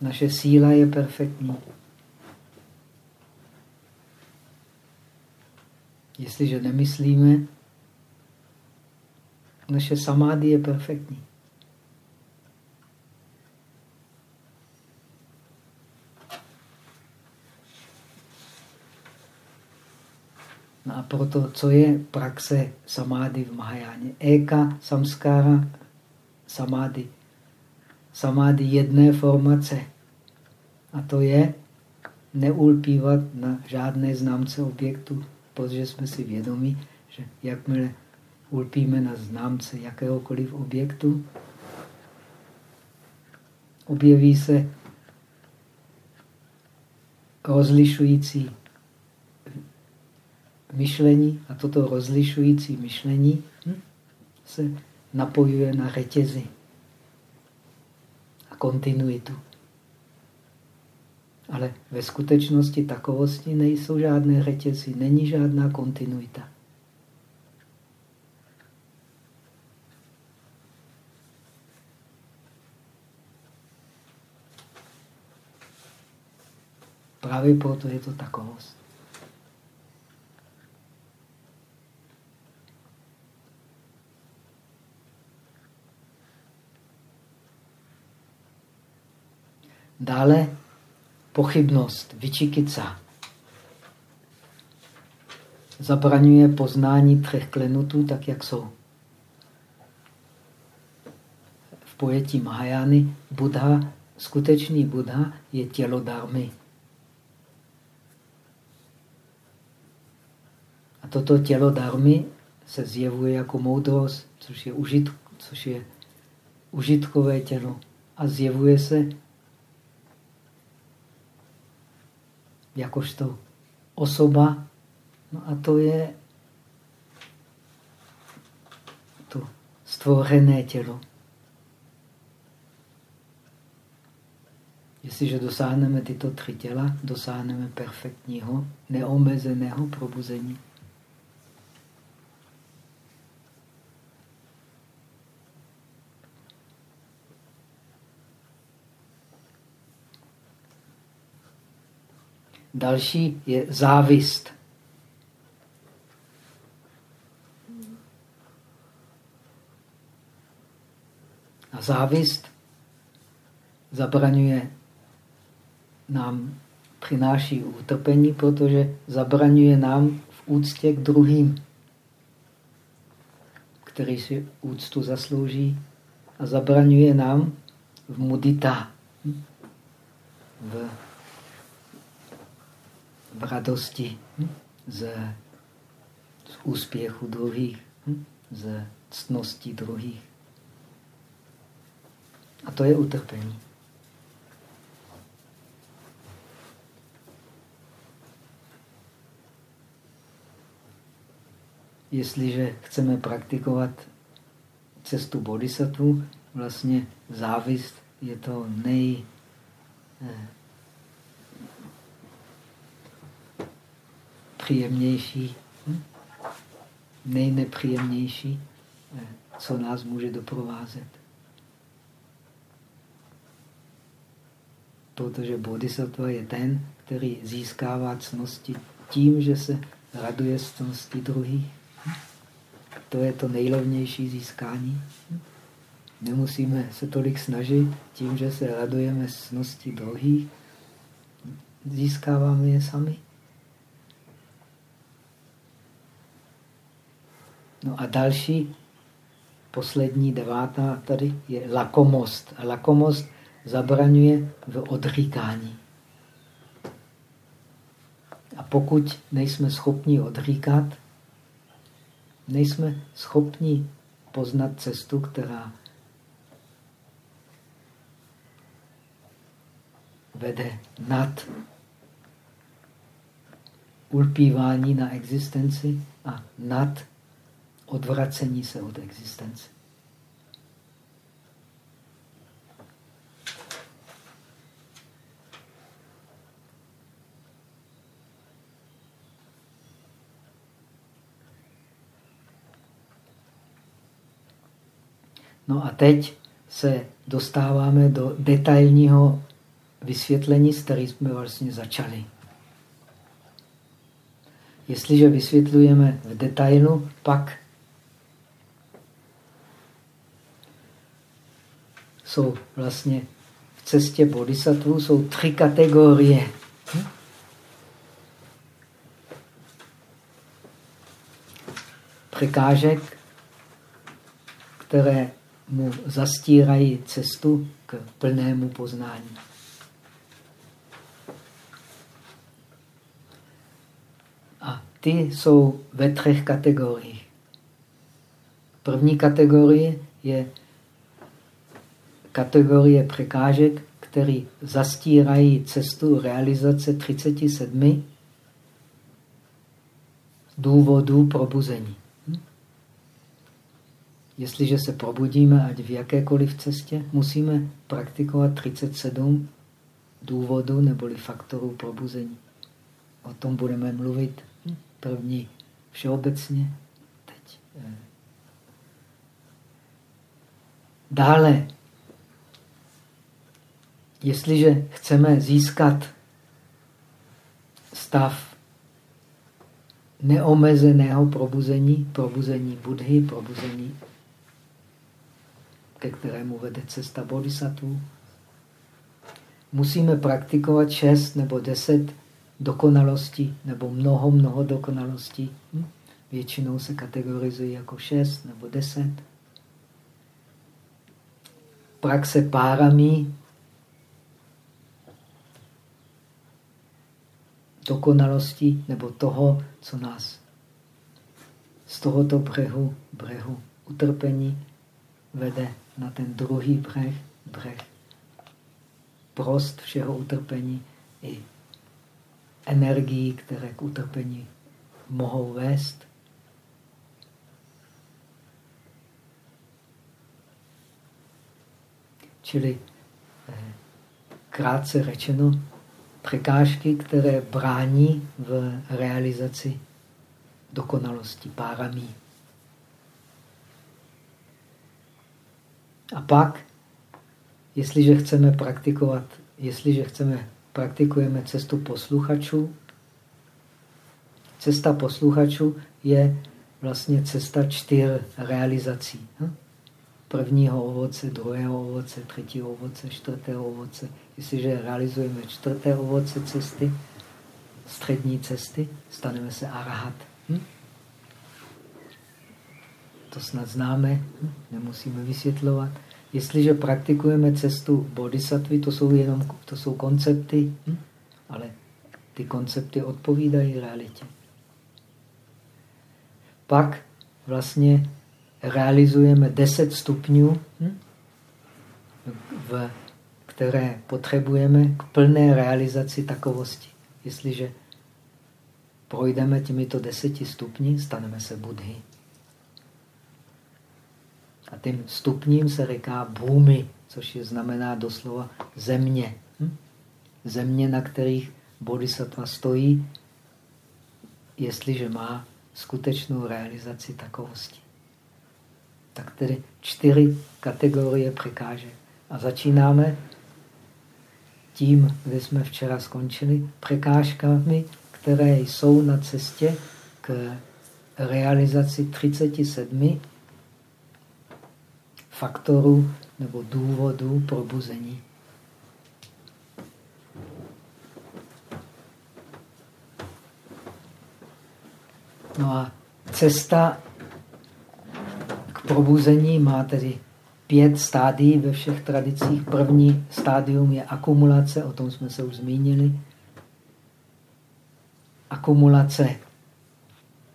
Speaker 1: Naše síla je perfektní. Jestliže nemyslíme, naše samády je perfektní. No a proto, co je praxe samády v Mahajáně? Eka, samskára, samády. Samády jedné formace. A to je neulpívat na žádné známce objektu, protože jsme si vědomi, že jakmile ulpíme na známce jakéhokoliv objektu, objeví se rozlišující myšlení a toto rozlišující myšlení hm, se napojuje na řetězy a kontinuitu. Ale ve skutečnosti takovosti nejsou žádné řetězy, není žádná kontinuita. Právě proto je to takovost. Dále pochybnost, vyčikica. Zabraňuje poznání třech klenutů tak, jak jsou. V pojetí Mahajány Buddha, skutečný Buddha je tělo dármy. A toto tělo dármy se zjevuje jako moudrost, což je, užit, což je užitkové tělo. A zjevuje se jakožto osoba. No a to je to stvořené tělo. Jestliže dosáhneme tyto tři těla, dosáhneme perfektního, neomezeného probuzení. Další je závist. A závist zabraňuje nám, přináší utrpení, protože zabraňuje nám v úctě k druhým, který si úctu zaslouží a zabraňuje nám v mudita, v radosti hm? z, z úspěchu druhých, hm? z ctnosti druhých. A to je utrpení. Jestliže chceme praktikovat cestu bodhisattva, vlastně závist je to nej, nejpříjemnější, hm? nejnepříjemnější, eh, co nás může doprovázet. Protože bodhisattva je ten, který získává cnosti tím, že se raduje z cnosti druhých. To je to nejlovnější získání. Nemusíme se tolik snažit tím, že se radujeme z cnosti druhých. Získáváme je sami. No a další, poslední devátá tady je lakomost. A lakomost zabraňuje v odříkání. A pokud nejsme schopni odříkat, nejsme schopni poznat cestu, která vede nad ulpívání na existenci a nad odvracení se od existence. No a teď se dostáváme do detailního vysvětlení, s kterým jsme vlastně začali. Jestliže vysvětlujeme v detailu, pak jsou vlastně v cestě bodhisattva jsou tři kategorie. Překážek, které mu zastírají cestu k plnému poznání. A ty jsou ve třech kategoriích. První kategorie je kategorie překážek, které zastírají cestu realizace 37 důvodů probuzení. Hm? Jestliže se probudíme, ať v jakékoliv cestě, musíme praktikovat 37 důvodů neboli faktorů probuzení. O tom budeme mluvit první všeobecně. Teď. Eh. Dále Jestliže chceme získat stav neomezeného probuzení, probuzení Budhy, probuzení, ke kterému vede cesta bodhisattva, musíme praktikovat šest nebo deset dokonalostí, nebo mnoho, mnoho dokonalostí. Hm? Většinou se kategorizují jako šest nebo deset. Praxe párami dokonalosti nebo toho, co nás z tohoto břehu, břehu utrpení vede na ten druhý břeh, břeh prost všeho utrpení i energií, které k utrpení mohou vést. Čili eh, krátce řečeno, překážky, které brání v realizaci dokonalosti, páramí. A pak, jestliže chceme praktikovat, jestliže chceme, praktikujeme cestu posluchačů, cesta posluchačů je vlastně cesta čtyř realizací. Hm? Prvního ovoce, druhého ovoce, třetího ovoce, čtvrtého ovoce. Jestliže realizujeme čtvrté ovoce cesty, střední cesty, staneme se arahat. Hm? To snad známe, hm? nemusíme vysvětlovat. Jestliže praktikujeme cestu bodhisattvy, to jsou jenom to jsou koncepty, hm? ale ty koncepty odpovídají realitě. Pak vlastně realizujeme 10 stupňů, hm, v které potřebujeme k plné realizaci takovosti. Jestliže projdeme těmito deseti stupni, staneme se Budhy. A tím stupním se říká bůmy, což je znamená doslova země. Hm? Země, na kterých bodhisattva stojí, jestliže má skutečnou realizaci takovosti. Tak tedy čtyři kategorie překážek. A začínáme tím, kde jsme včera skončili, překážkami, které jsou na cestě k realizaci 37 faktorů nebo důvodů probuzení. No a cesta probuzení má tedy pět stádií ve všech tradicích. První stádium je akumulace, o tom jsme se už zmínili. Akumulace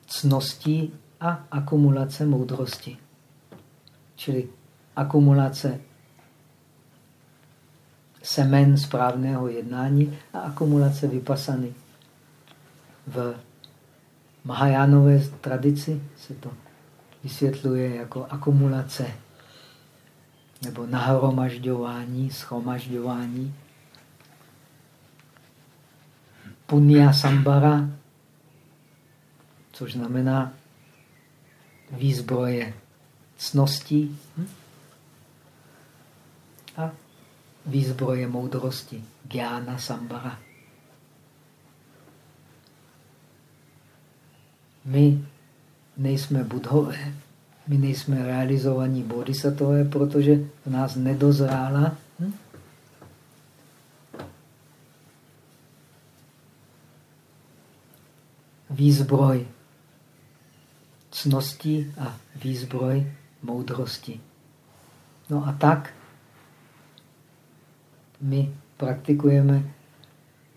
Speaker 1: cností a akumulace moudrosti. Čili akumulace semen správného jednání a akumulace vypasany. V Mahajánové tradici se to vysvětluje jako akumulace nebo nahromažďování, schromažďování. Punya sambara, což znamená výzbroje cností. A výzbroje moudrosti. Gyana Sambara. My nejsme budhové, my nejsme realizovaní bodhisattvové, protože v nás nedozrála hm? výzbroj cnosti a výzbroj moudrosti. No a tak my praktikujeme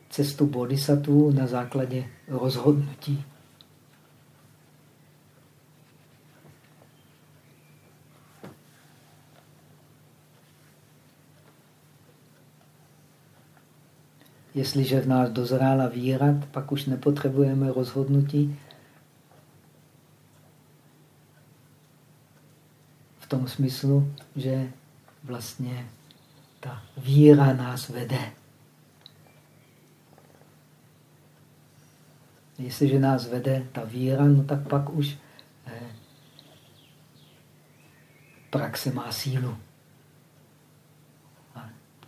Speaker 1: cestu bodhisattva na základě rozhodnutí. Jestliže v nás dozrála víra, pak už nepotřebujeme rozhodnutí. V tom smyslu, že vlastně ta víra nás vede. Jestliže nás vede ta víra, no tak pak už eh, praxe má sílu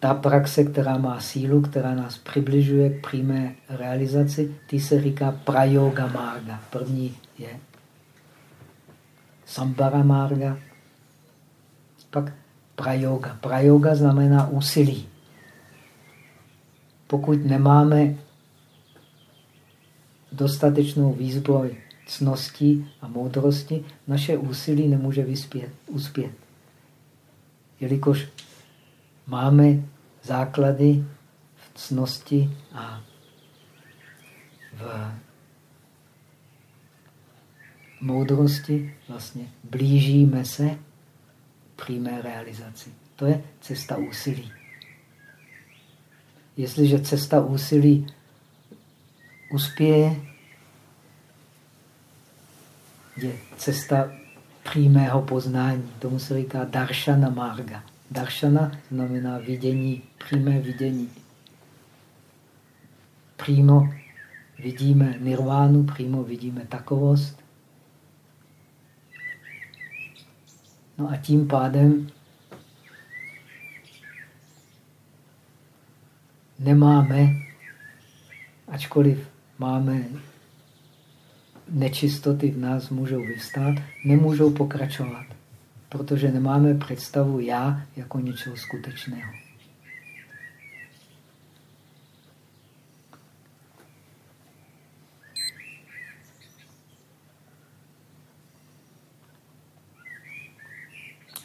Speaker 1: ta praxe, která má sílu, která nás přibližuje k přímé realizaci, ty se říká prayoga marga. První je sambara marga, pak prayoga. Prayoga znamená úsilí. Pokud nemáme dostatečnou výzbroj cnosti a moudrosti, naše úsilí nemůže vyspět, uspět. Jelikož máme základy v cnosti a v moudrosti, vlastně blížíme se přímé realizaci. To je cesta úsilí. Jestliže cesta úsilí uspěje, je cesta přímého poznání. Tomu se říká darshana marga. Darshana znamená vidění, přímé vidění. Přímo vidíme nirvánu, přímo vidíme takovost. No a tím pádem nemáme, ačkoliv máme nečistoty v nás můžou vyvstát, nemůžou pokračovat protože nemáme představu já jako něčeho skutečného.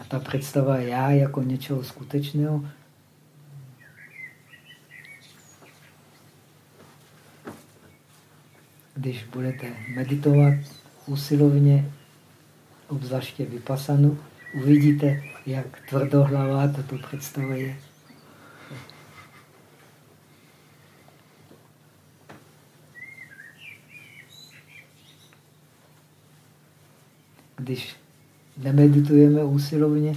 Speaker 1: A ta představa já jako něčeho skutečného když budete meditovat usilovně, obzvláště vypasanu, uvidíte, jak tvrdohlavá tato představa je. Když nemeditujeme úsilovně,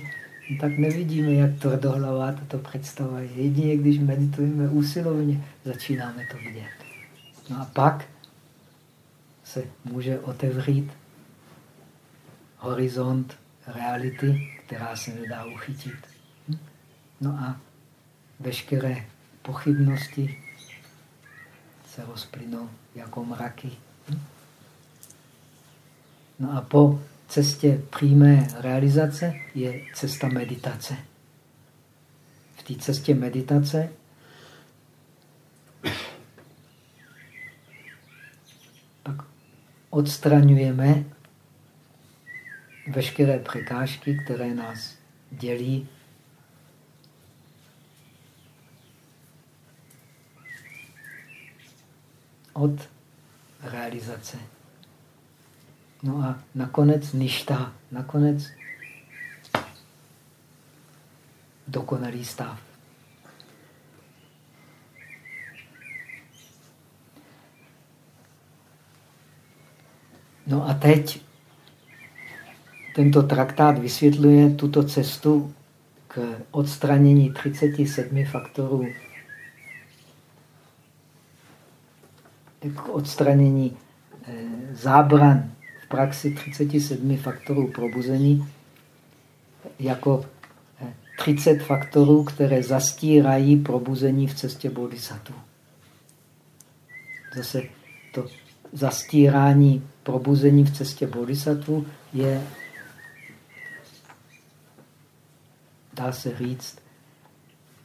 Speaker 1: tak nevidíme, jak tvrdohlavá tato představa je. Jedině, když meditujeme úsilovně, začínáme to vidět. No a pak se může otevřít horizont reality, která se nedá uchytit. No a veškeré pochybnosti se rozplynou jako mraky. No a po cestě přímé realizace je cesta meditace. V té cestě meditace pak odstraňujeme veškeré překážky, které nás dělí od realizace. No a nakonec ništa, nakonec dokonalý stav. No a teď tento traktát vysvětluje tuto cestu k odstranění 37 faktorů, k odstranění eh, zábran v praxi 37 faktorů probuzení jako eh, 30 faktorů, které zastírají probuzení v cestě bodhisattva. Zase to zastírání probuzení v cestě bodhisattva je, dá se říct,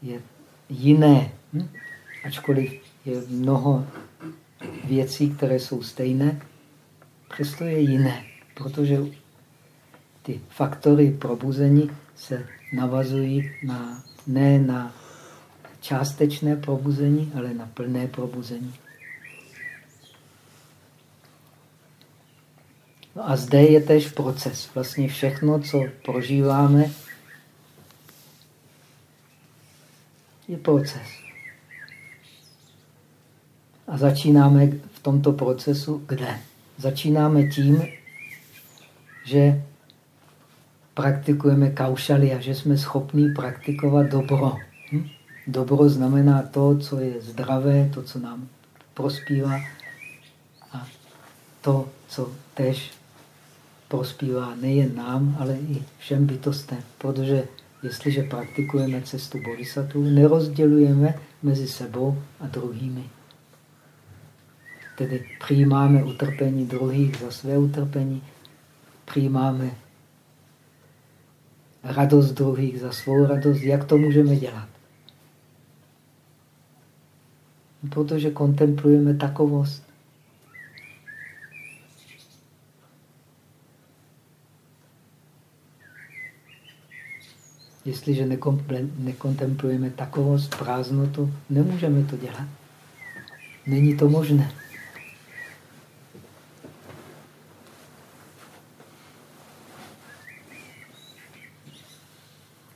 Speaker 1: je jiné. Hm? Ačkoliv je mnoho věcí, které jsou stejné, přesto je jiné, protože ty faktory probuzení se navazují na, ne na částečné probuzení, ale na plné probuzení. No a zde je tež proces. Vlastně všechno, co prožíváme, je proces. A začínáme v tomto procesu kde? Začínáme tím, že praktikujeme kaušalia, že jsme schopni praktikovat dobro. Hm? Dobro znamená to, co je zdravé, to, co nám prospívá a to, co tež prospívá nejen nám, ale i všem bytostem. Protože jestliže praktikujeme cestu bodhisattva, nerozdělujeme mezi sebou a druhými. Tedy přijímáme utrpení druhých za své utrpení, přijímáme radost druhých za svou radost. Jak to můžeme dělat? Protože kontemplujeme takovost. Jestliže nekontemplujeme takovost, prázdnotu, nemůžeme to dělat. Není to možné.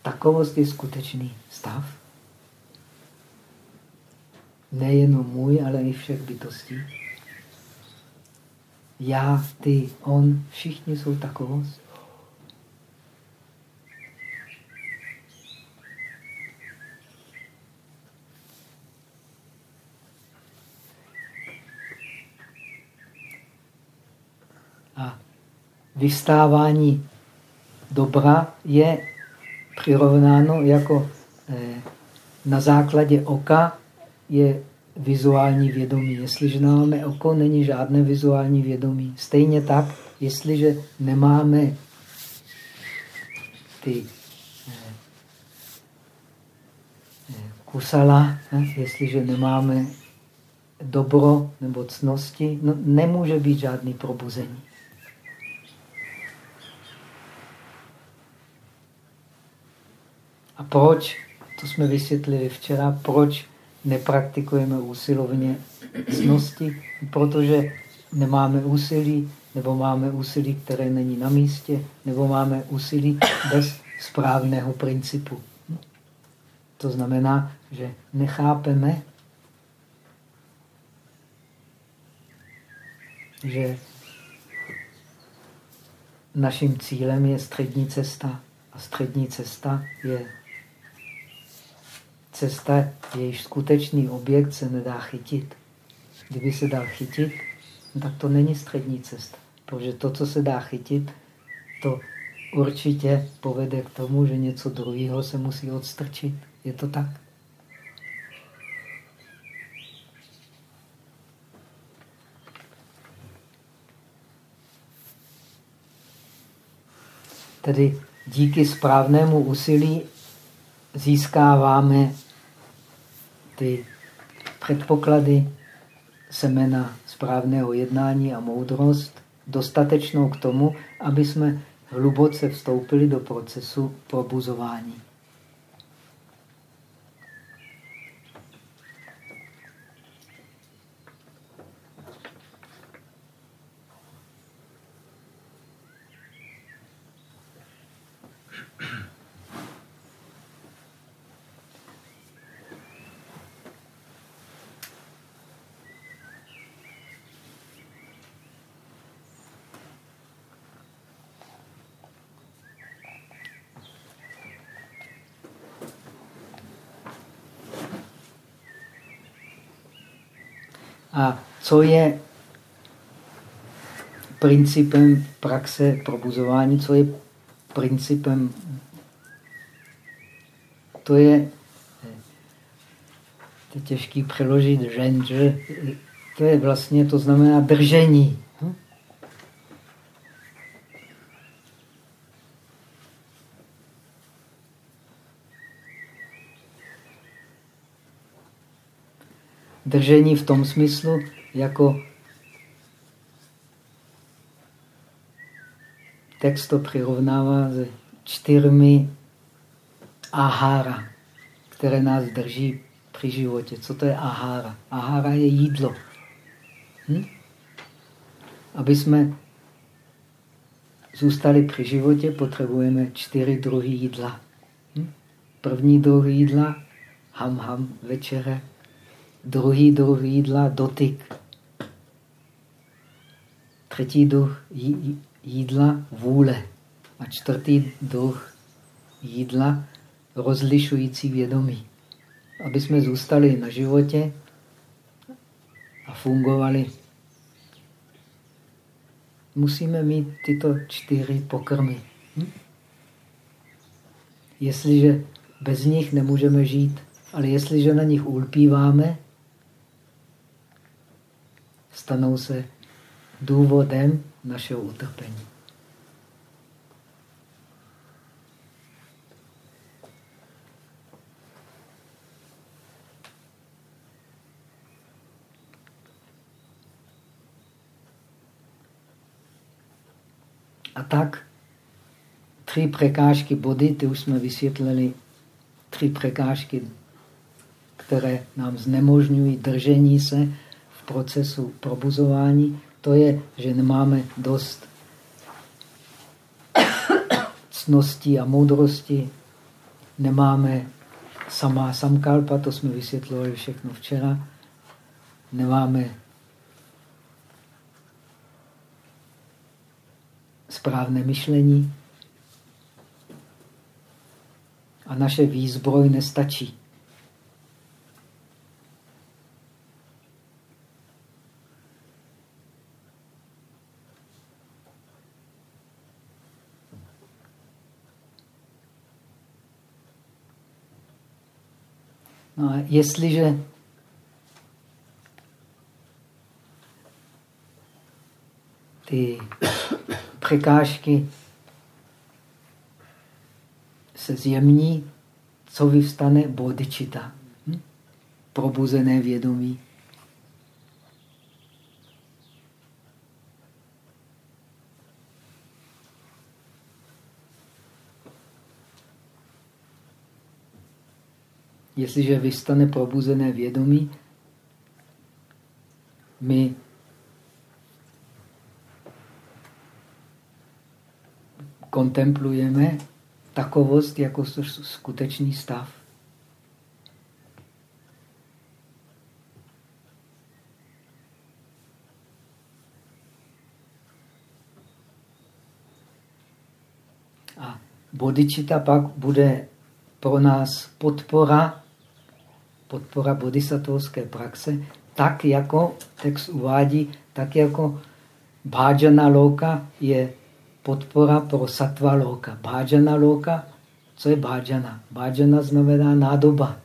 Speaker 1: Takovost je skutečný stav. Nejenom můj, ale i všech bytostí. Já, ty, on, všichni jsou takovost. A vystávání dobra je přirovnáno jako eh, na základě oka je vizuální vědomí. Jestliže nemáme oko, není žádné vizuální vědomí. Stejně tak, jestliže nemáme ty eh, eh, kusala, jestliže nemáme dobro nebo cnosti, no, nemůže být žádný probuzení. Proč, to jsme vysvětlili včera, proč nepraktikujeme úsilovně cnosti? Protože nemáme úsilí, nebo máme úsilí, které není na místě, nebo máme úsilí bez správného principu. To znamená, že nechápeme, že naším cílem je střední cesta. A střední cesta je cesta, jejíž skutečný objekt se nedá chytit. Kdyby se dal chytit, no tak to není střední cesta. Protože to, co se dá chytit, to určitě povede k tomu, že něco druhého se musí odstrčit. Je to tak? Tedy díky správnému úsilí získáváme ty předpoklady semena správného jednání a moudrost dostatečnou k tomu, aby jsme hluboce vstoupili do procesu probuzování. A co je principem praxe probuzování, co je principem to je, to je těžký přeložit, že to je vlastně, to znamená držení. Držení v tom smyslu, jako text to přirovnává s čtyřmi ahára, které nás drží při životě. Co to je ahára? Ahára je jídlo. Hm? Aby jsme zůstali při životě, potřebujeme čtyři druhy jídla. Hm? První druh jídla, ham ham, večere. Druhý druh jídla, dotyk. Třetí druh jídla, vůle. A čtvrtý druh jídla, rozlišující vědomí. Aby jsme zůstali na životě a fungovali, musíme mít tyto čtyři pokrmy. Hm? Jestliže bez nich nemůžeme žít, ale jestliže na nich ulpíváme, stanou se důvodem našeho utrpení. A tak tři překážky body, ty už jsme vysvětlili, tři překážky, které nám znemožňují držení se v procesu probuzování, to je, že nemáme dost cnosti a moudrosti, nemáme samá samkalpa, to jsme vysvětlovali všechno včera, nemáme správné myšlení a naše výzbroj nestačí. No a jestliže ty překážky se zjemní, co vyvstane bodičita, hm? probuzené vědomí. Jestliže vystane probuzené vědomí, my kontemplujeme takovost jako skutečný stav. A bodičita pak bude pro nás podpora, podpora bodhisattvovské praxe, tak jako text uvádí, tak jako bhajana loka je podpora pro satva loka. Bhajana loka, co je bhajana? Bhajana znamená nádoba.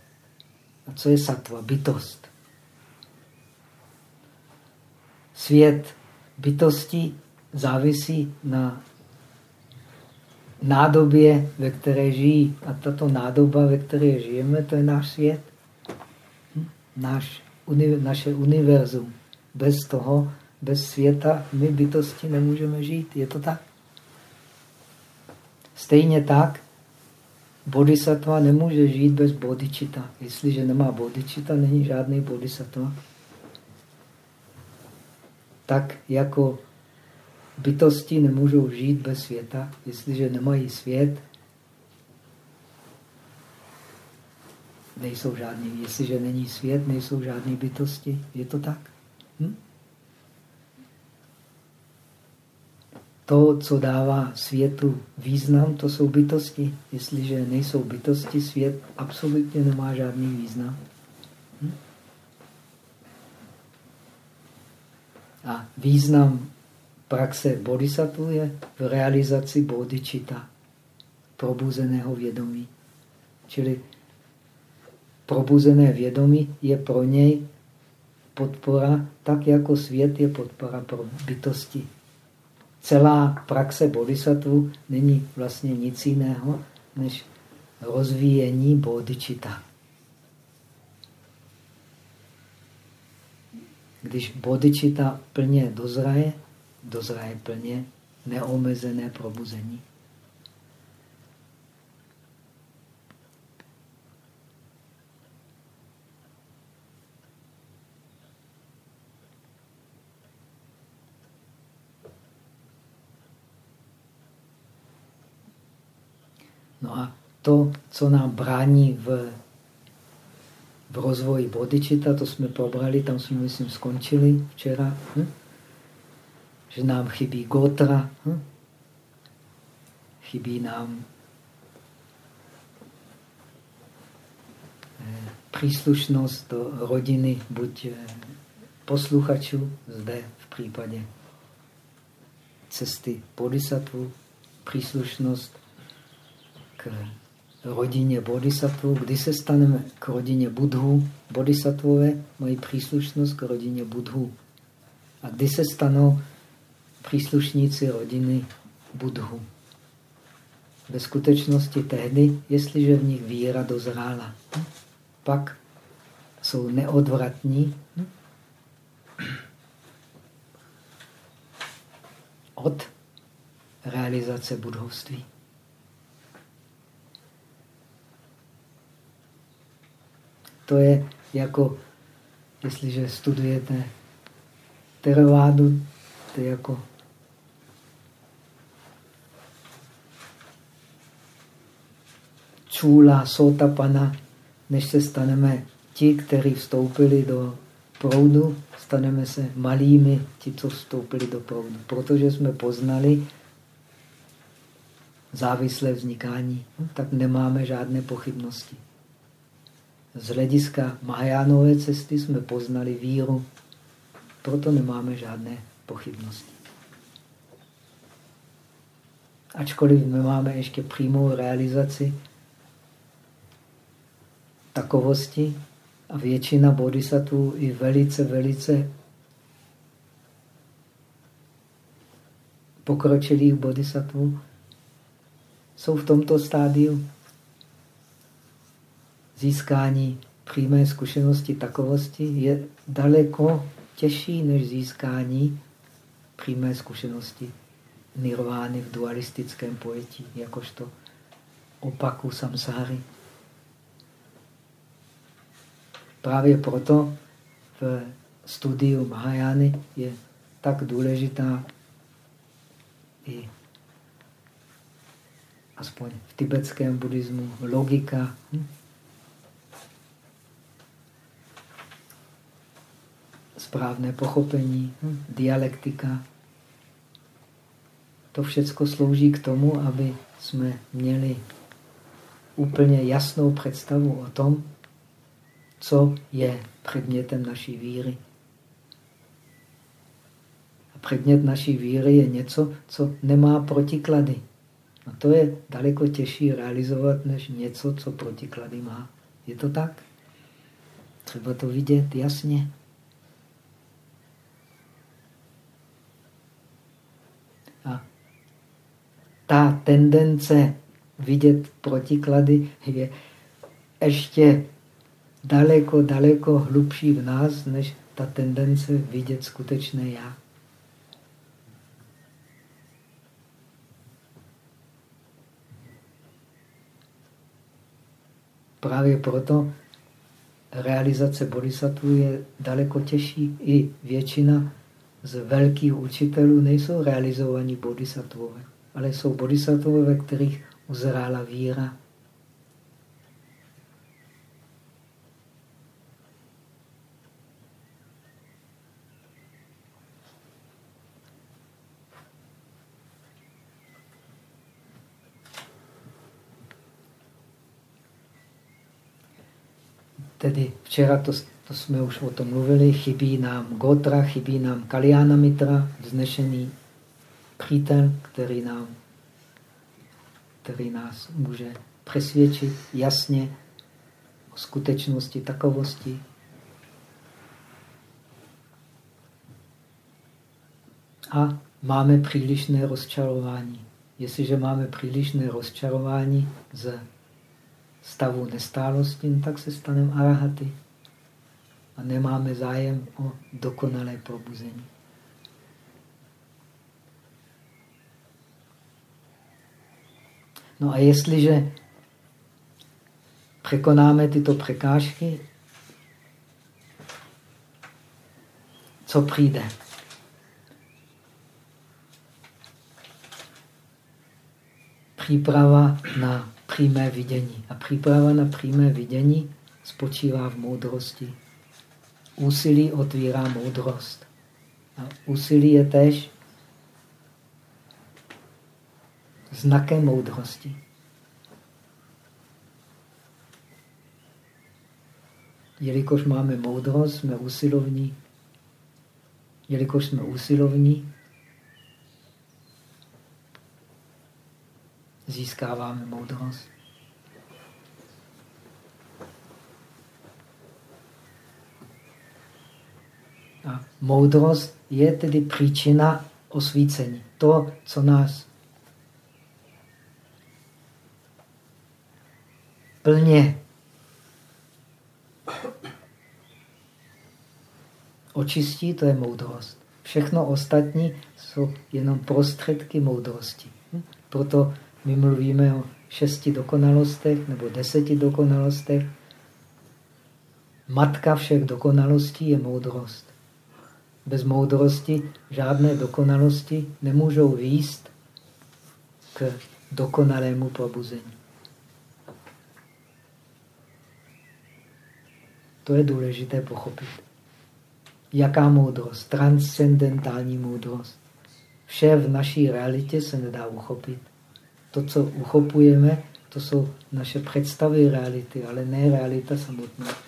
Speaker 1: A co je satva? Bytost. Svět bytosti závisí na nádobě, ve které žijí. A tato nádoba, ve které žijeme, to je náš svět. Náš, naše univerzum. Bez toho, bez světa, my bytosti nemůžeme žít. Je to tak? Stejně tak bodhisattva nemůže žít bez bodhicitta. Jestliže nemá bodhicitta, není žádný bodhisattva. Tak jako bytosti nemůžou žít bez světa, jestliže nemají svět, nejsou žádný. Jestliže není svět, nejsou žádné bytosti. Je to tak? Hm? to, co dává světu význam, to jsou bytosti. Jestliže nejsou bytosti, svět absolutně nemá žádný význam. Hm? A význam praxe bodhisattva je v realizaci bodhicitta, probuzeného vědomí. Čili probuzené vědomí je pro něj podpora, tak jako svět je podpora pro bytosti. Celá praxe bodhisattva není vlastně nic jiného, než rozvíjení bodhicitta. Když bodhicitta plně dozraje, dozraje plně neomezené probuzení. No a to, co nám brání v, v rozvoji bodičita, to jsme probrali, tam jsme, myslím, skončili včera, hm? že nám chybí gotra, hm? chybí nám eh, příslušnost do rodiny, buď eh, posluchačů, zde v případě cesty bodhisattva, příslušnost k rodině bodhisattvů. Kdy se staneme k rodině budhu? Bodhisattvové mají příslušnost k rodině budhu. A kdy se stanou příslušníci rodiny budhu? Ve skutečnosti tehdy, jestliže v nich víra dozrála. Pak jsou neodvratní od realizace budhovství. To je jako, jestliže studujete teravádu, to je jako čůla, sotapana, než se staneme ti, kteří vstoupili do proudu, staneme se malými, ti, co vstoupili do proudu. Protože jsme poznali závislé vznikání, tak nemáme žádné pochybnosti z hlediska Mahajánové cesty jsme poznali víru, proto nemáme žádné pochybnosti. Ačkoliv nemáme ještě přímou realizaci takovosti a většina bodhisattvů i velice, velice pokročilých bodhisattvů jsou v tomto stádiu získání přímé zkušenosti takovosti je daleko těžší než získání přímé zkušenosti nirvány v dualistickém pojetí, jakožto opaku samsáry. Právě proto v studiu Mahajány je tak důležitá i aspoň v tibetském buddhismu logika. Hm? Správné pochopení, hm, dialektika. To všechno slouží k tomu, aby jsme měli úplně jasnou představu o tom, co je předmětem naší víry. A předmět naší víry je něco, co nemá protiklady. A to je daleko těžší realizovat, než něco, co protiklady má. Je to tak? Třeba to vidět jasně. Ta tendence vidět protiklady je ještě daleko, daleko hlubší v nás, než ta tendence vidět skutečné já. Právě proto realizace bodhisattva je daleko těžší. I většina z velkých učitelů nejsou realizovaní bodhisattvové ale jsou bodhisattvové, ve kterých uzrála víra. Tedy včera to, to jsme už o tom mluvili, chybí nám Gotra, chybí nám Kalyana Mitra, vznešený přítel, který, nám, který nás může přesvědčit jasně o skutečnosti takovosti. A máme přílišné rozčarování. Jestliže máme přílišné rozčarování z stavu nestálosti, tak se staneme arahaty. A nemáme zájem o dokonalé probuzení. No a jestliže překonáme tyto překážky, co přijde? Příprava na přímé vidění. A příprava na přímé vidění spočívá v moudrosti. Úsilí otvírá moudrost. A úsilí je tež znakem moudrosti. Jelikož máme moudrost, jsme usilovní. Jelikož jsme usilovní, získáváme moudrost. A moudrost je tedy příčina osvícení. To, co nás plně očistí, to je moudrost. Všechno ostatní jsou jenom prostředky moudrosti. Hm? Proto my mluvíme o šesti dokonalostech nebo deseti dokonalostech. Matka všech dokonalostí je moudrost. Bez moudrosti žádné dokonalosti nemůžou výjist k dokonalému probuzení. To je důležité pochopit. Jaká moudrost? Transcendentální moudrost. Vše v naší realitě se nedá uchopit. To, co uchopujeme, to jsou naše představy reality, ale ne realita samotná.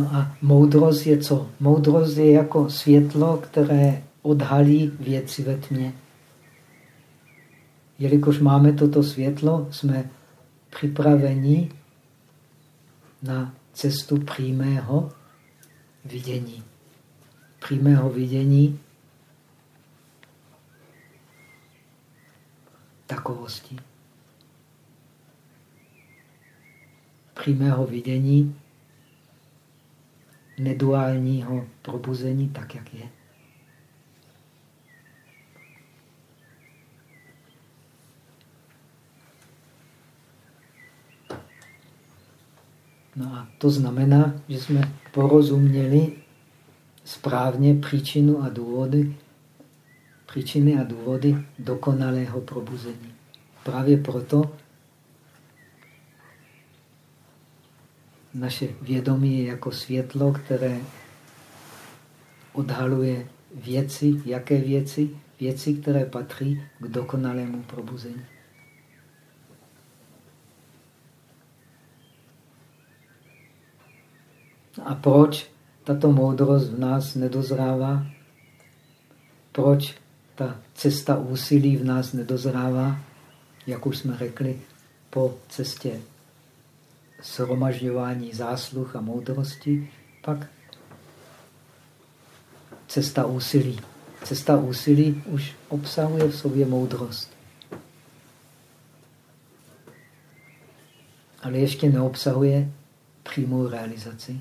Speaker 1: No a moudrost je co? Moudrost je jako světlo, které odhalí věci ve tmě. Jelikož máme toto světlo, jsme připraveni na cestu přímého vidění. Přímého vidění takovosti. Přímého vidění neduálního probuzení tak, jak je. No a to znamená, že jsme porozuměli správně příčinu a důvody, příčiny a důvody dokonalého probuzení. Právě proto naše vědomí je jako světlo, které odhaluje věci, jaké věci? Věci, které patří k dokonalému probuzení. A proč tato moudrost v nás nedozrává? Proč ta cesta úsilí v nás nedozrává? Jak už jsme řekli, po cestě shromažďování zásluh a moudrosti, pak cesta úsilí. Cesta úsilí už obsahuje v sobě moudrost. Ale ještě neobsahuje přímou realizaci.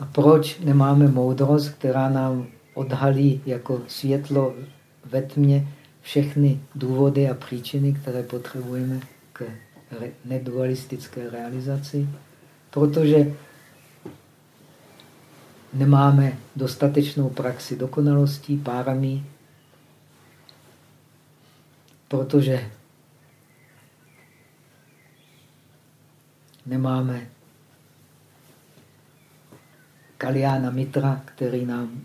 Speaker 1: A proč nemáme moudrost, která nám odhalí jako světlo ve tmě všechny důvody a příčiny, které potřebujeme k nedualistické realizaci? Protože nemáme dostatečnou praxi dokonalostí, párami, protože nemáme Kaliána Mitra, který nám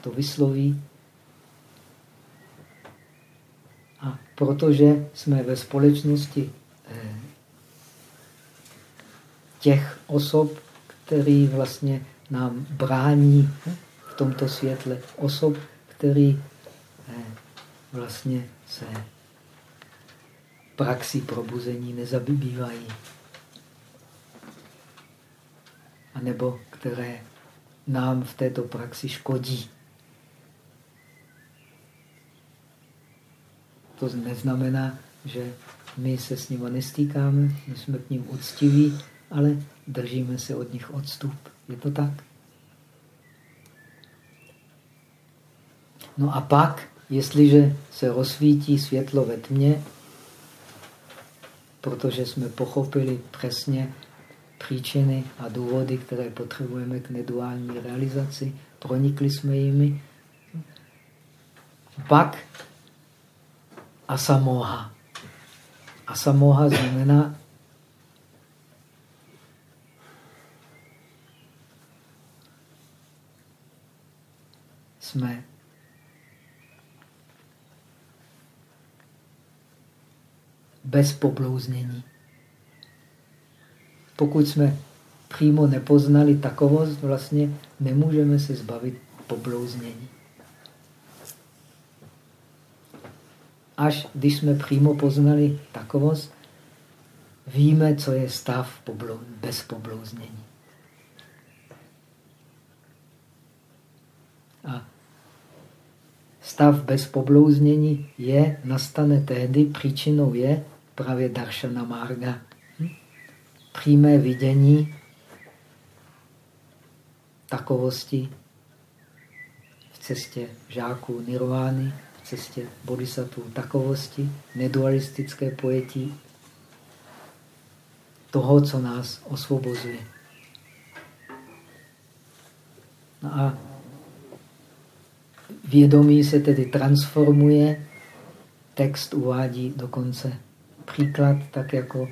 Speaker 1: to vysloví. Protože jsme ve společnosti eh, těch osob, který vlastně nám brání v tomto světle osob, který eh, vlastně se praxi probuzení nezabývají. A nebo které nám v této praxi škodí. To neznamená, že my se s nimi nestýkáme, my jsme k ním uctiví, ale držíme se od nich odstup. Je to tak? No a pak, jestliže se rozsvítí světlo ve tmě, protože jsme pochopili přesně příčiny a důvody, které potřebujeme k neduální realizaci, pronikli jsme jimi, pak asamoha. Asamoha znamená jsme bez poblouznění. Pokud jsme přímo nepoznali takovost, vlastně nemůžeme se zbavit poblouznění. Až když jsme přímo poznali takovost, víme, co je stav bez poblouznění. A stav bez poblouznění je, nastane tehdy, příčinou je právě daršana marga. Hm? Přímé vidění takovosti v cestě žáků nirvány, cestě bodhisattva takovosti, nedualistické pojetí toho, co nás osvobozuje. No a vědomí se tedy transformuje, text uvádí dokonce příklad, tak jako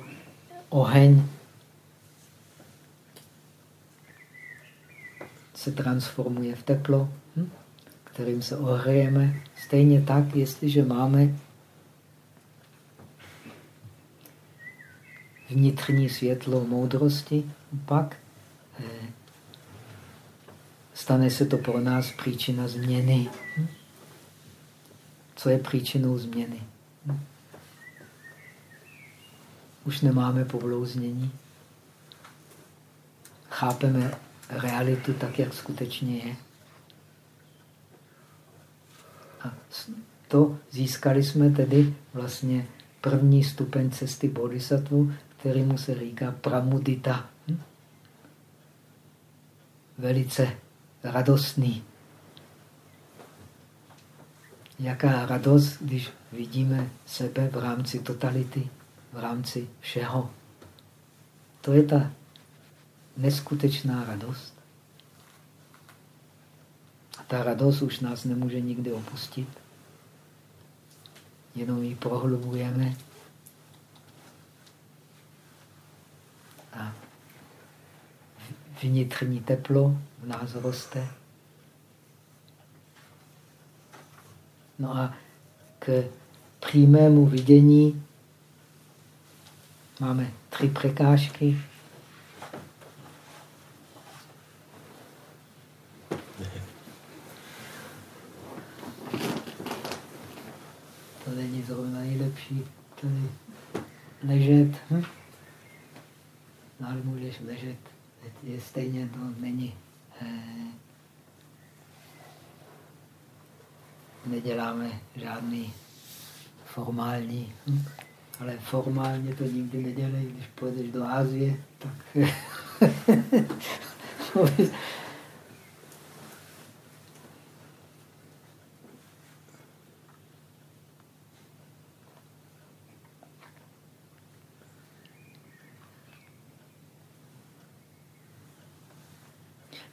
Speaker 1: oheň se transformuje v teplo? Kterým se ohřejeme. Stejně tak, jestliže máme vnitřní světlo moudrosti, pak eh, stane se to pro nás příčina změny. Hm? Co je příčinou změny? Hm? Už nemáme poblouznění. Chápeme realitu tak, jak skutečně je. A to získali jsme tedy vlastně první stupeň cesty bodhisattva, kterýmu se říká pramudita. Hm? Velice radostný. Jaká radost, když vidíme sebe v rámci totality, v rámci všeho. To je ta neskutečná radost. Ta radost už nás nemůže nikdy opustit. Jenom ji prohlubujeme. A vnitřní teplo v nás roste. No a k přímému vidění máme tři překážky. Zrovna nejlepší tady ležet. Hm? No ale můžeš ležet je stejně to není. Eh, neděláme žádný formální, hm? ale formálně to nikdy nedělej, když půjdeš do Ázie, tak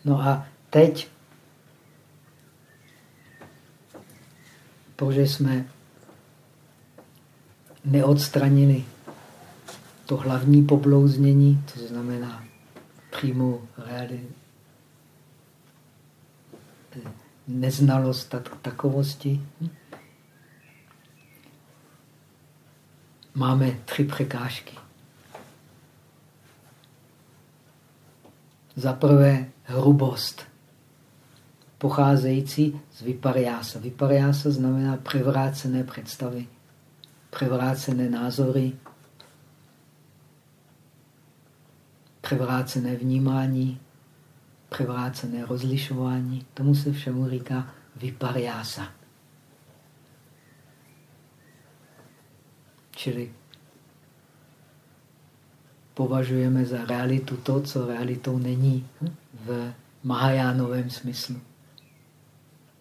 Speaker 1: No a teď, protože jsme neodstranili to hlavní poblouznění, to znamená přímou reali neznalost tak takovosti, máme tři překážky. Za prvé hrubost, pocházející z vypariása. Vypariása znamená převrácené představy, převrácené názory, převrácené vnímání, převrácené rozlišování. Tomu se všemu říká vypariása. Čili považujeme za realitu to, co realitou není v Mahajánovém smyslu.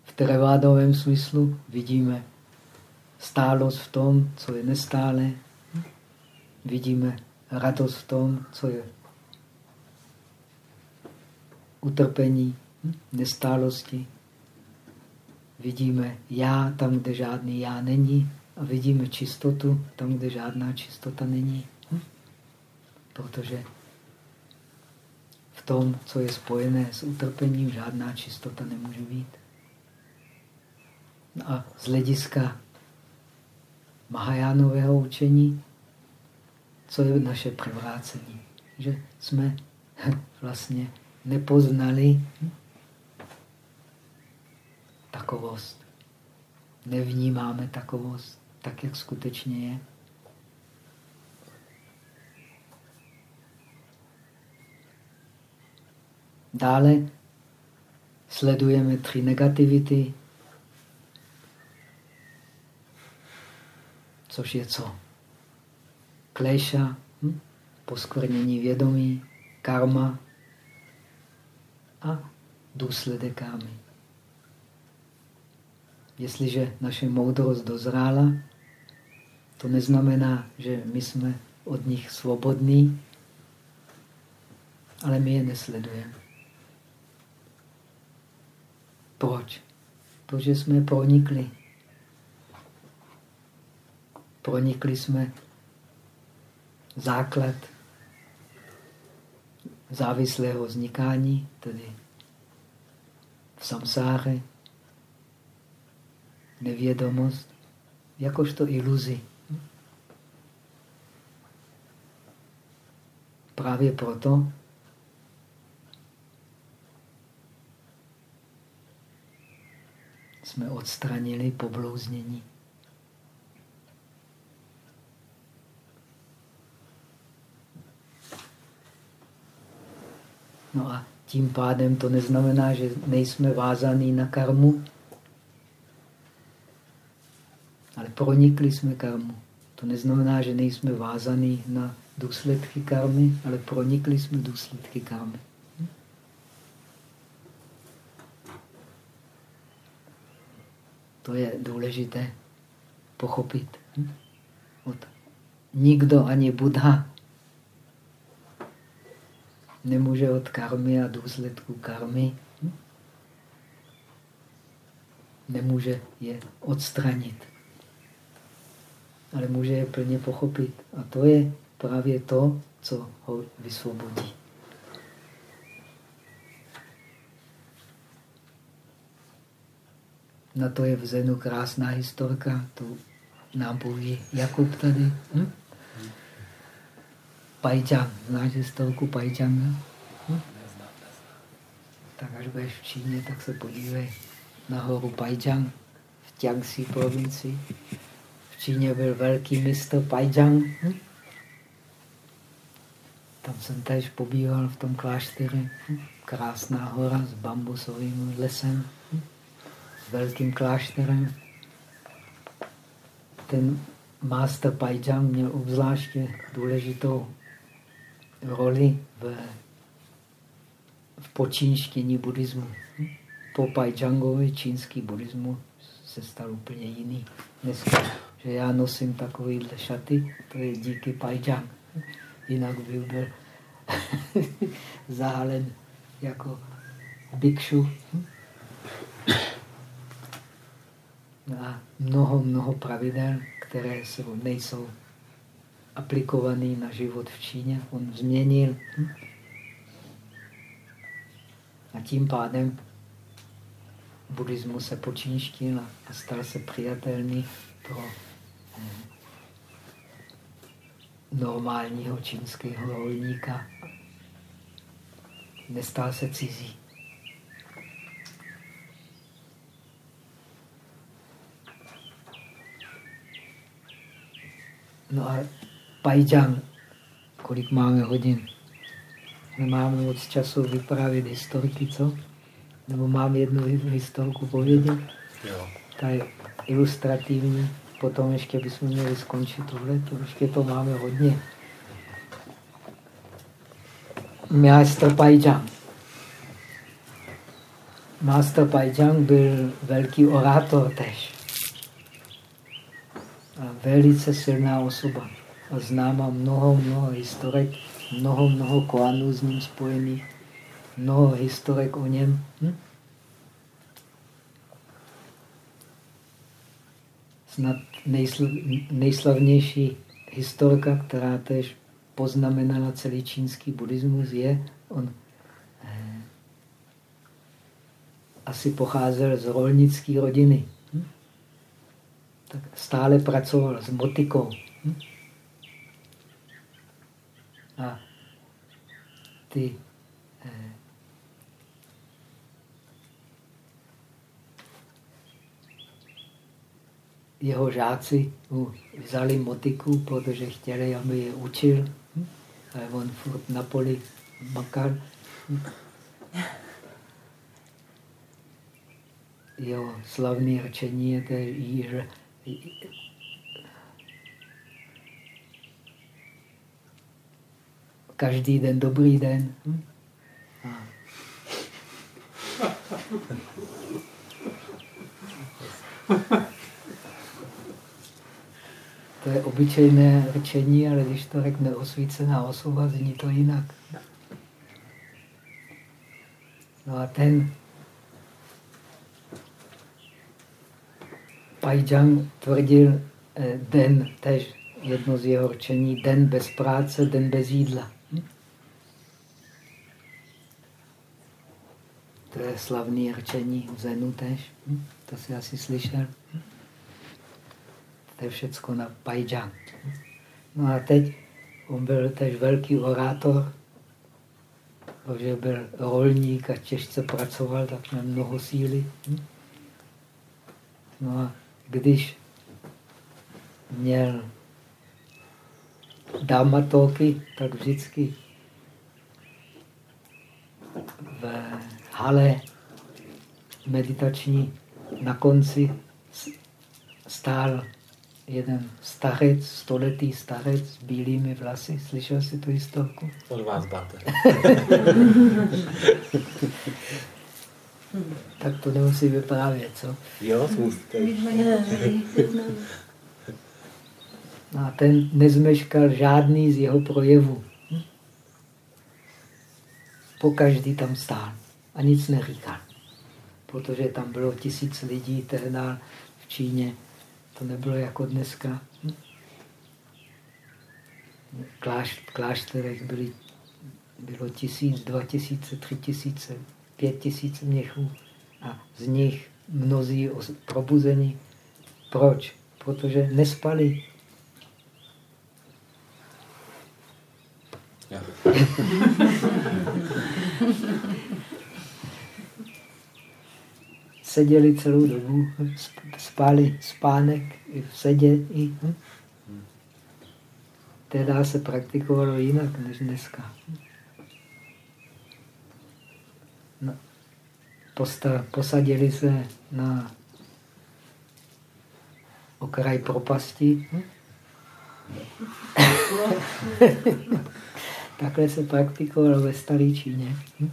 Speaker 1: V Terevádovém smyslu vidíme stálost v tom, co je nestále. Vidíme radost v tom, co je utrpení, nestálosti. Vidíme já tam, kde žádný já není a vidíme čistotu tam, kde žádná čistota není. Protože v tom, co je spojené s utrpením, žádná čistota nemůže být. No a z hlediska Mahajánového učení, co je naše převrácení? Že jsme vlastně nepoznali takovost. Nevnímáme takovost tak, jak skutečně je. Dále sledujeme tři negativity, což je co? Kléša, hm? poskvrnění vědomí, karma a důsledek karmy. Jestliže naše moudrost dozrála, to neznamená, že my jsme od nich svobodní, ale my je nesledujeme. Proč? Protože jsme pronikli. Pronikli jsme základ závislého vznikání, tedy v samsáře, nevědomost, jakožto iluzi. Právě proto jsme odstranili poblouznění. No a tím pádem to neznamená, že nejsme vázaní na karmu, ale pronikli jsme karmu. To neznamená, že nejsme vázaní na důsledky karmy, ale pronikli jsme důsledky karmy. To je důležité pochopit. Od nikdo ani Buddha nemůže od karmy a důsledku karmy nemůže je odstranit. Ale může je plně pochopit. A to je právě to, co ho vysvobodí. Na to je v Zenu krásná historka, to nám poví Jakub tady. Hm? Pajťang. Znáš historku Pajťanga? Hm? Tak až budeš v Číně, tak se podívej na horu Pajťang v Tiangsi provincii. V Číně byl velký mistr Pajťang. Hm? Tam jsem tež pobýval v tom klášteře. Hm? Krásná hora s bambusovým lesem, hm? Velkým klášterem. Ten master Pajťang měl obzvláště důležitou roli v, v počínštění buddhismu. Po Pajjangovi čínský buddhismus se stal úplně jiný. Dneska, že já nosím takovýhle šaty, to je díky Pajjang. Jinak bych byl zahalen jako bikšu. A mnoho, mnoho pravidel, které jsou, nejsou aplikovaný na život v Číně. On změnil. A tím pádem buddhismus se počínštil a stal se přijatelný pro eh, normálního čínského rolníka. Nestal se cizí. No a Pajďan, kolik máme hodin? Nemáme moc času vyprávět historiky, co? Nebo mám jednu historku povědět? Jo. Ta je ilustrativní. Potom ještě bychom měli skončit tohle, to ještě to máme hodně. Master Pajjang. Master Pajjang byl velký orátor tež. Velice silná osoba. A známa mnoho, mnoho historek, mnoho, mnoho koanů s ním spojených, mnoho historek o něm. Hm? snad nejslavnější historka, která tež poznamenala celý čínský buddhismus, je, on eh, asi pocházel z rolnické rodiny. Tak stále pracoval s motikou. Hm? A ty eh, jeho žáci mu vzali motiku, protože chtěli, aby je učil. Hm? Ale on furt na poli makal. Hm? Jeho slavný řečení je že každý den dobrý den. Hm? A To je obyčejné řečení, ale když to řekne osvícená osoba, zní to jinak. No a ten Pajjang tvrdil eh, den, tež jedno z jeho řečení, den bez práce, den bez jídla. Hm? To je slavný řečení v Zenu tež. Hm? To si asi slyšel. Hm? To je všecko na Pajjan. No a teď on byl tež velký orátor, protože byl rolník a těžce pracoval, tak měl mnoho síly. No a když měl dámatoky, tak vždycky v hale meditační na konci stál jeden starec, stoletý starec s bílými vlasy. Slyšel jsi tu historku?
Speaker 2: Od vás,
Speaker 1: tak to nemusí vyprávět, co?
Speaker 2: Jo.
Speaker 1: No a ten nezmeškal žádný z jeho projevů. Hm? Po každý tam stál a nic neříkal. Protože tam bylo tisíc lidí tehdy v Číně to nebylo jako dneska. V klášterech byly, bylo tisíc, dva tisíce, tři tisíce, pět tisíc měchů a z nich mnozí probuzení. Proč? Protože nespali. Ja. seděli celou dobu, spali spánek i v sedě. I, hm? Teda se praktikovalo jinak než dneska. Posta, posadili se na okraj propasti. Hm? Takhle se praktikovalo ve staré Číně. Hm?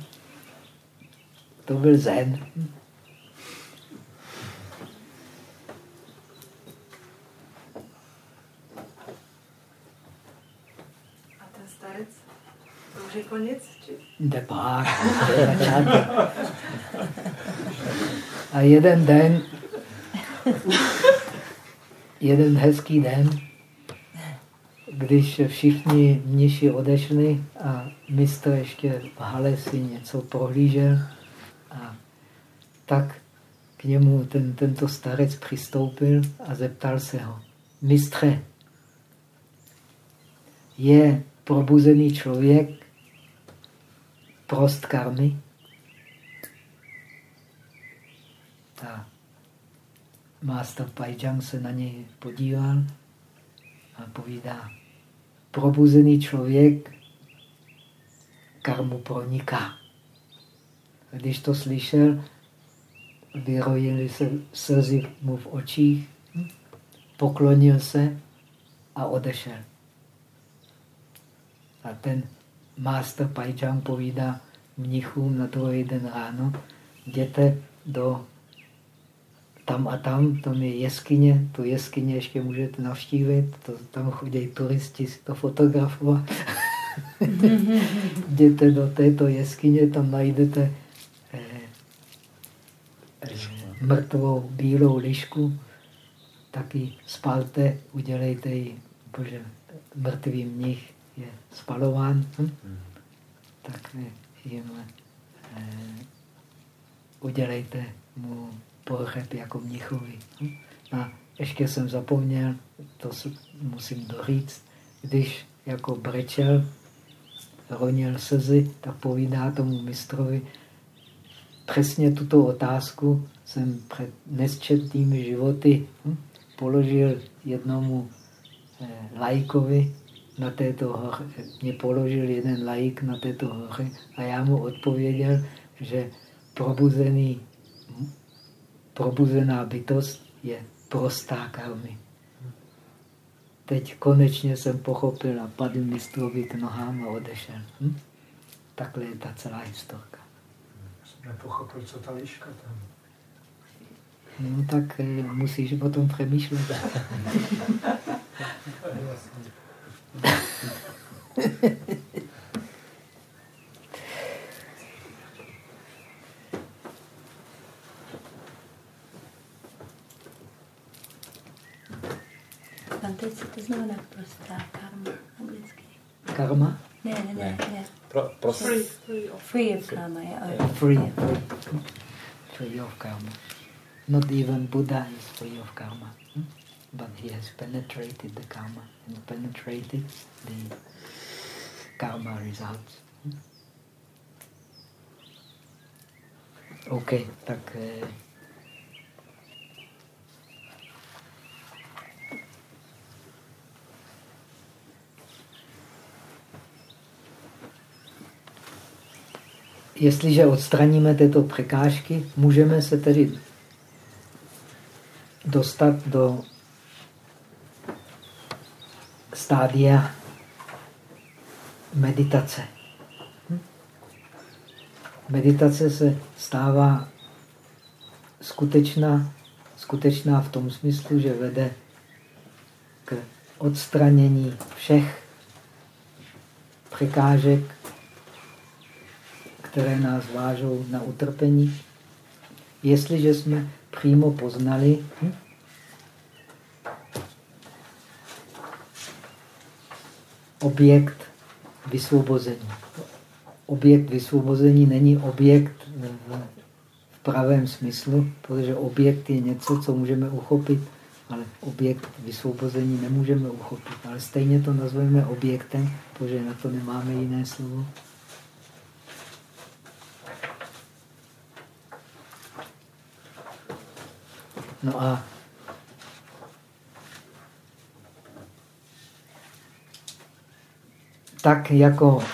Speaker 1: To byl zen. Hm?
Speaker 3: už je konec?
Speaker 1: Jde pár, A jeden den, jeden hezký den, když všichni mniši odešli a mistr ještě v hale si něco prohlížel, a tak k němu ten, tento starec přistoupil a zeptal se ho, mistře, je probuzený člověk prost karmy. A Master Pajjang se na něj podíval a povídá, probuzený člověk karmu proniká. Když to slyšel, vyrojili se slzy mu v očích, poklonil se a odešel. A ten master Pajčang povídá mnichům na druhý den ráno, jděte do tam a tam, tam je jeskyně, tu jeskyně ještě můžete navštívit, to, tam chodí turisti si to fotografovat. Jděte do této jeskyně, tam najdete eh, eh, mrtvou bílou lišku, taky spalte, udělejte ji, bože, mrtvý mnich je spalován, hm? tak jim eh, udělejte mu pohřeb jako mnichovi. Hm? A ještě jsem zapomněl, to musím doříct, když jako brečel, ronil slzy, tak povídá tomu mistrovi, přesně tuto otázku jsem před nesčetnými životy hm, položil jednomu eh, lajkovi na této hoře. Mě položil jeden lajk na této hoře a já mu odpověděl, že probuzený, probuzená bytost je prostá karmy. Teď konečně jsem pochopil a padl mistrovi k nohám a odešel. Hm? Takhle je ta celá historka.
Speaker 3: Jsem nepochopil, co ta liška tam.
Speaker 1: No tak eh, musíš o tom přemýšlet.
Speaker 4: teď co to znamená prostá karma anglicky?
Speaker 1: Karma?
Speaker 4: Ne, ne, ne. ne.
Speaker 2: Pro, pro...
Speaker 4: Free, free of, free of karma. Yeah.
Speaker 1: Free, free. Free of karma. Not even Buddha is free of karma. But he has penetrated the karma and penetrated the karma results. Hmm? OK, tak eh, Jestliže odstraníme tyto překážky, můžeme se tedy dostat do stádia meditace. Hm? Meditace se stává skutečná, skutečná v tom smyslu, že vede k odstranění všech překážek které nás vážou na utrpení. Jestliže jsme přímo poznali hm, objekt vysvobození. Objekt vysvobození není objekt v pravém smyslu, protože objekt je něco, co můžeme uchopit, ale objekt vysvobození nemůžeme uchopit. Ale stejně to nazveme objektem, protože na to nemáme jiné slovo. No a tak jako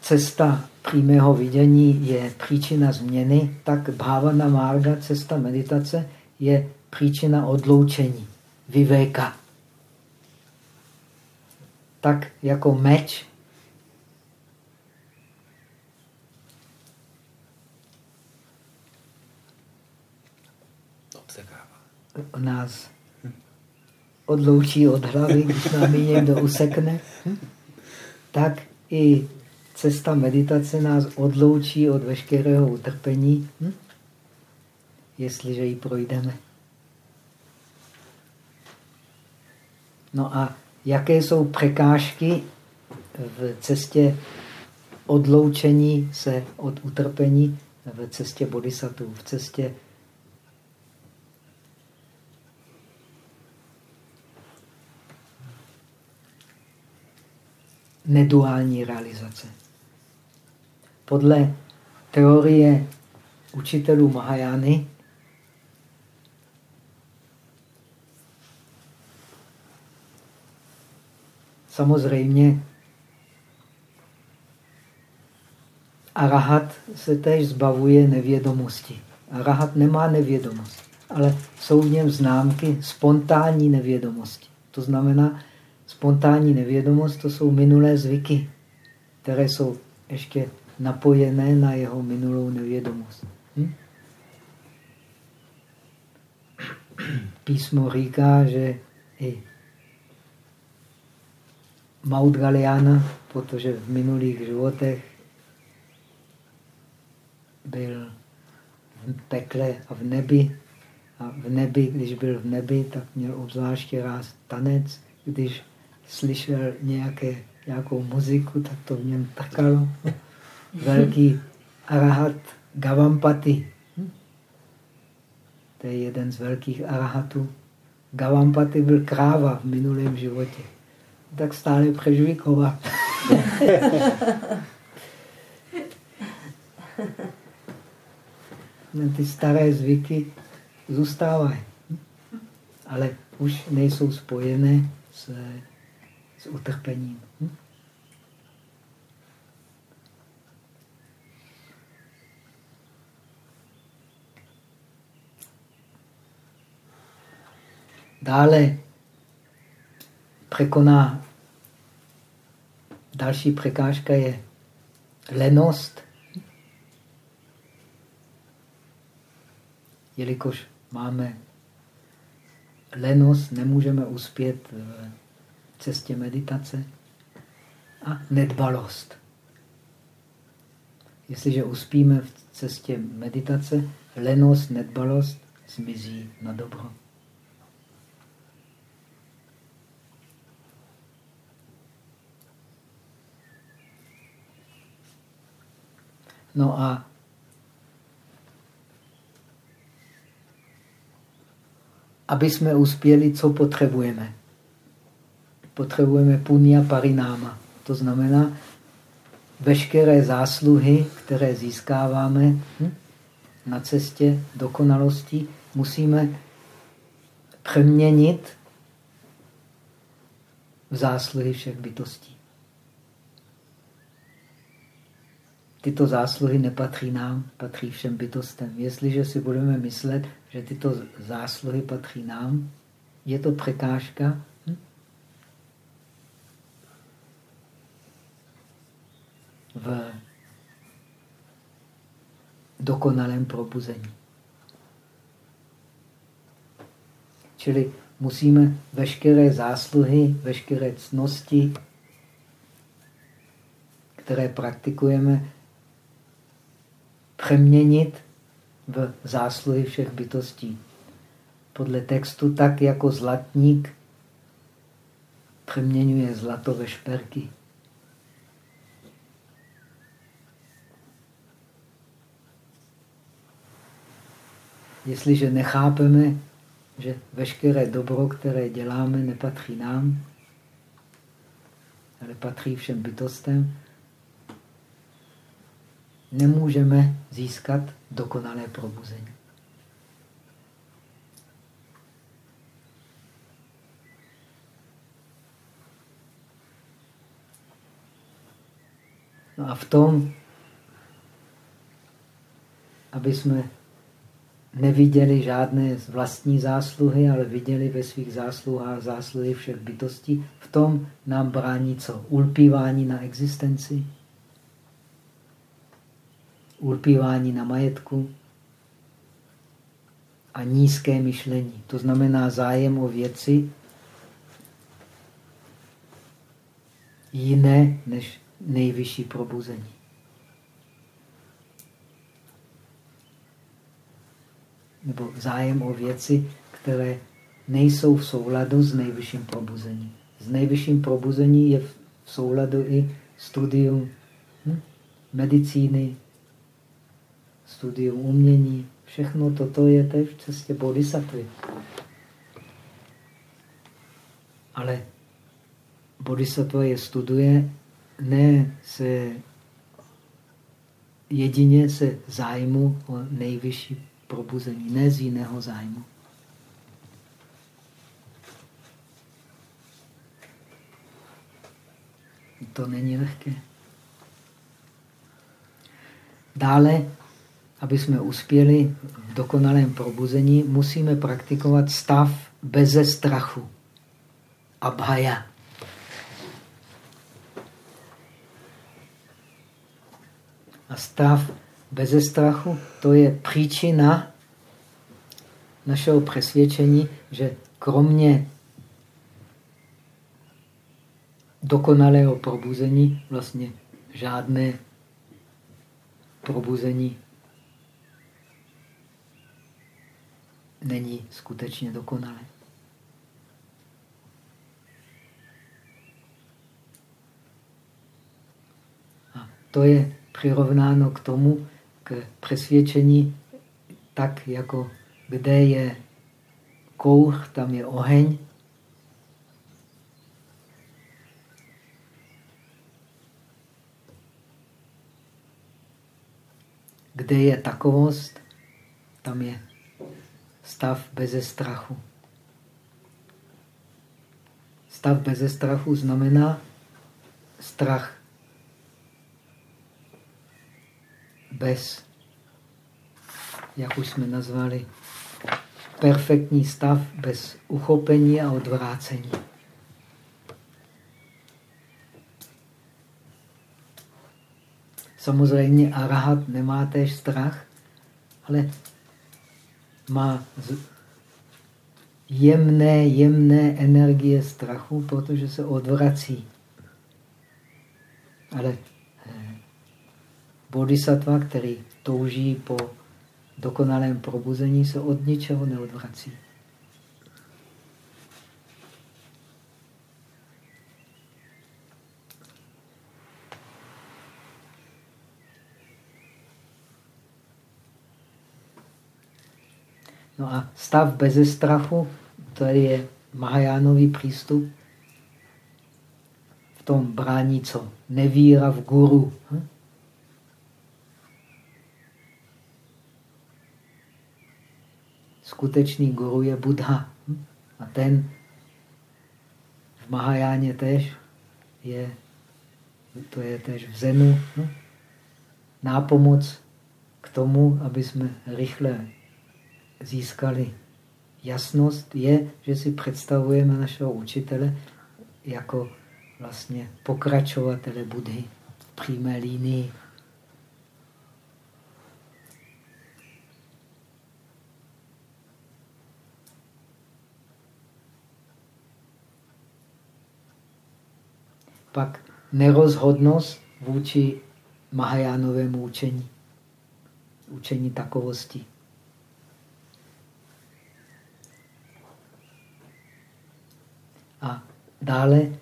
Speaker 1: cesta přímého vidění je příčina změny, tak bhavana marga, cesta meditace, je příčina odloučení, vyvéka. Tak jako meč nás odloučí od hlavy, když nám ji někdo usekne, tak i cesta meditace nás odloučí od veškerého utrpení, jestliže ji projdeme. No a jaké jsou překážky v cestě odloučení se od utrpení, v cestě bodhisattva, v cestě neduální realizace. Podle teorie učitelů Mahajány samozřejmě arahat se též zbavuje nevědomosti. Arahat nemá nevědomost, ale jsou v něm známky spontánní nevědomosti. To znamená, spontánní nevědomost to jsou minulé zvyky, které jsou ještě napojené na jeho minulou nevědomost. Hm? Písmo říká, že i Maut Galiana, protože v minulých životech byl v pekle a v nebi. A v nebi, když byl v nebi, tak měl obzvláště rád tanec. Když slyšel nějaké, nějakou muziku, tak to v něm trkalo. Velký arahat Gavampati. To je jeden z velkých arahatů. Gavampati byl kráva v minulém životě. Tak stále přežvíkoval. ty staré zvyky zůstávají, ale už nejsou spojené s, s utrpením. Dále překoná další překážka je lenost. jelikož máme lenost, nemůžeme uspět v cestě meditace a nedbalost. Jestliže uspíme v cestě meditace, lenost, nedbalost zmizí na dobro. No a aby jsme uspěli, co potřebujeme? Potřebujeme punya parináma. To znamená, veškeré zásluhy, které získáváme hm, na cestě dokonalosti, musíme přeměnit v zásluhy všech bytostí. tyto zásluhy nepatří nám, patří všem bytostem. Jestliže si budeme myslet, že tyto zásluhy patří nám, je to překážka v dokonalém probuzení. Čili musíme veškeré zásluhy, veškeré cnosti, které praktikujeme, přeměnit v zásluhy všech bytostí. Podle textu tak jako zlatník přeměňuje zlato ve šperky. Jestliže nechápeme, že veškeré dobro, které děláme, nepatří nám, ale patří všem bytostem, nemůžeme získat dokonalé probuzení. No a v tom, aby jsme neviděli žádné vlastní zásluhy, ale viděli ve svých zásluhách zásluhy všech bytostí, v tom nám brání co? Ulpívání na existenci, ulpívání na majetku a nízké myšlení. To znamená zájem o věci jiné než nejvyšší probuzení. Nebo zájem o věci, které nejsou v souladu s nejvyšším probuzením. S nejvyšším probuzení je v souladu i studium hm, medicíny, studium umění, všechno toto je teď v cestě bodhisattvy. Ale bodhisattva je studuje ne se jedině se zájmu o nejvyšší probuzení, ne z jiného zájmu. To není lehké. Dále, aby jsme uspěli v dokonalém probuzení, musíme praktikovat stav beze strachu. Abhaya. A stav beze strachu, to je příčina našeho přesvědčení, že kromě dokonalého probuzení vlastně žádné probuzení není skutečně dokonalé. To je přirovnáno k tomu, k přesvědčení, tak jako kde je kouř, tam je oheň. Kde je takovost, tam je stav beze strachu. Stav beze strachu znamená strach bez, jak už jsme nazvali, perfektní stav bez uchopení a odvrácení. Samozřejmě arahat nemá též strach, ale má jemné, jemné energie strachu, protože se odvrací. Ale bodhisattva, který touží po dokonalém probuzení, se od ničeho neodvrací. No a stav beze strachu, to je Mahajánový přístup. V tom brání co? Nevíra v guru. Hm? Skutečný guru je Buddha. A ten v Mahajáně tež je, to je tež v Zenu, no? nápomoc k tomu, aby jsme rychle získali jasnost, je, že si představujeme našeho učitele jako vlastně pokračovatele Budhy v přímé línii. Pak nerozhodnost vůči Mahajánovému učení, učení takovosti. A dále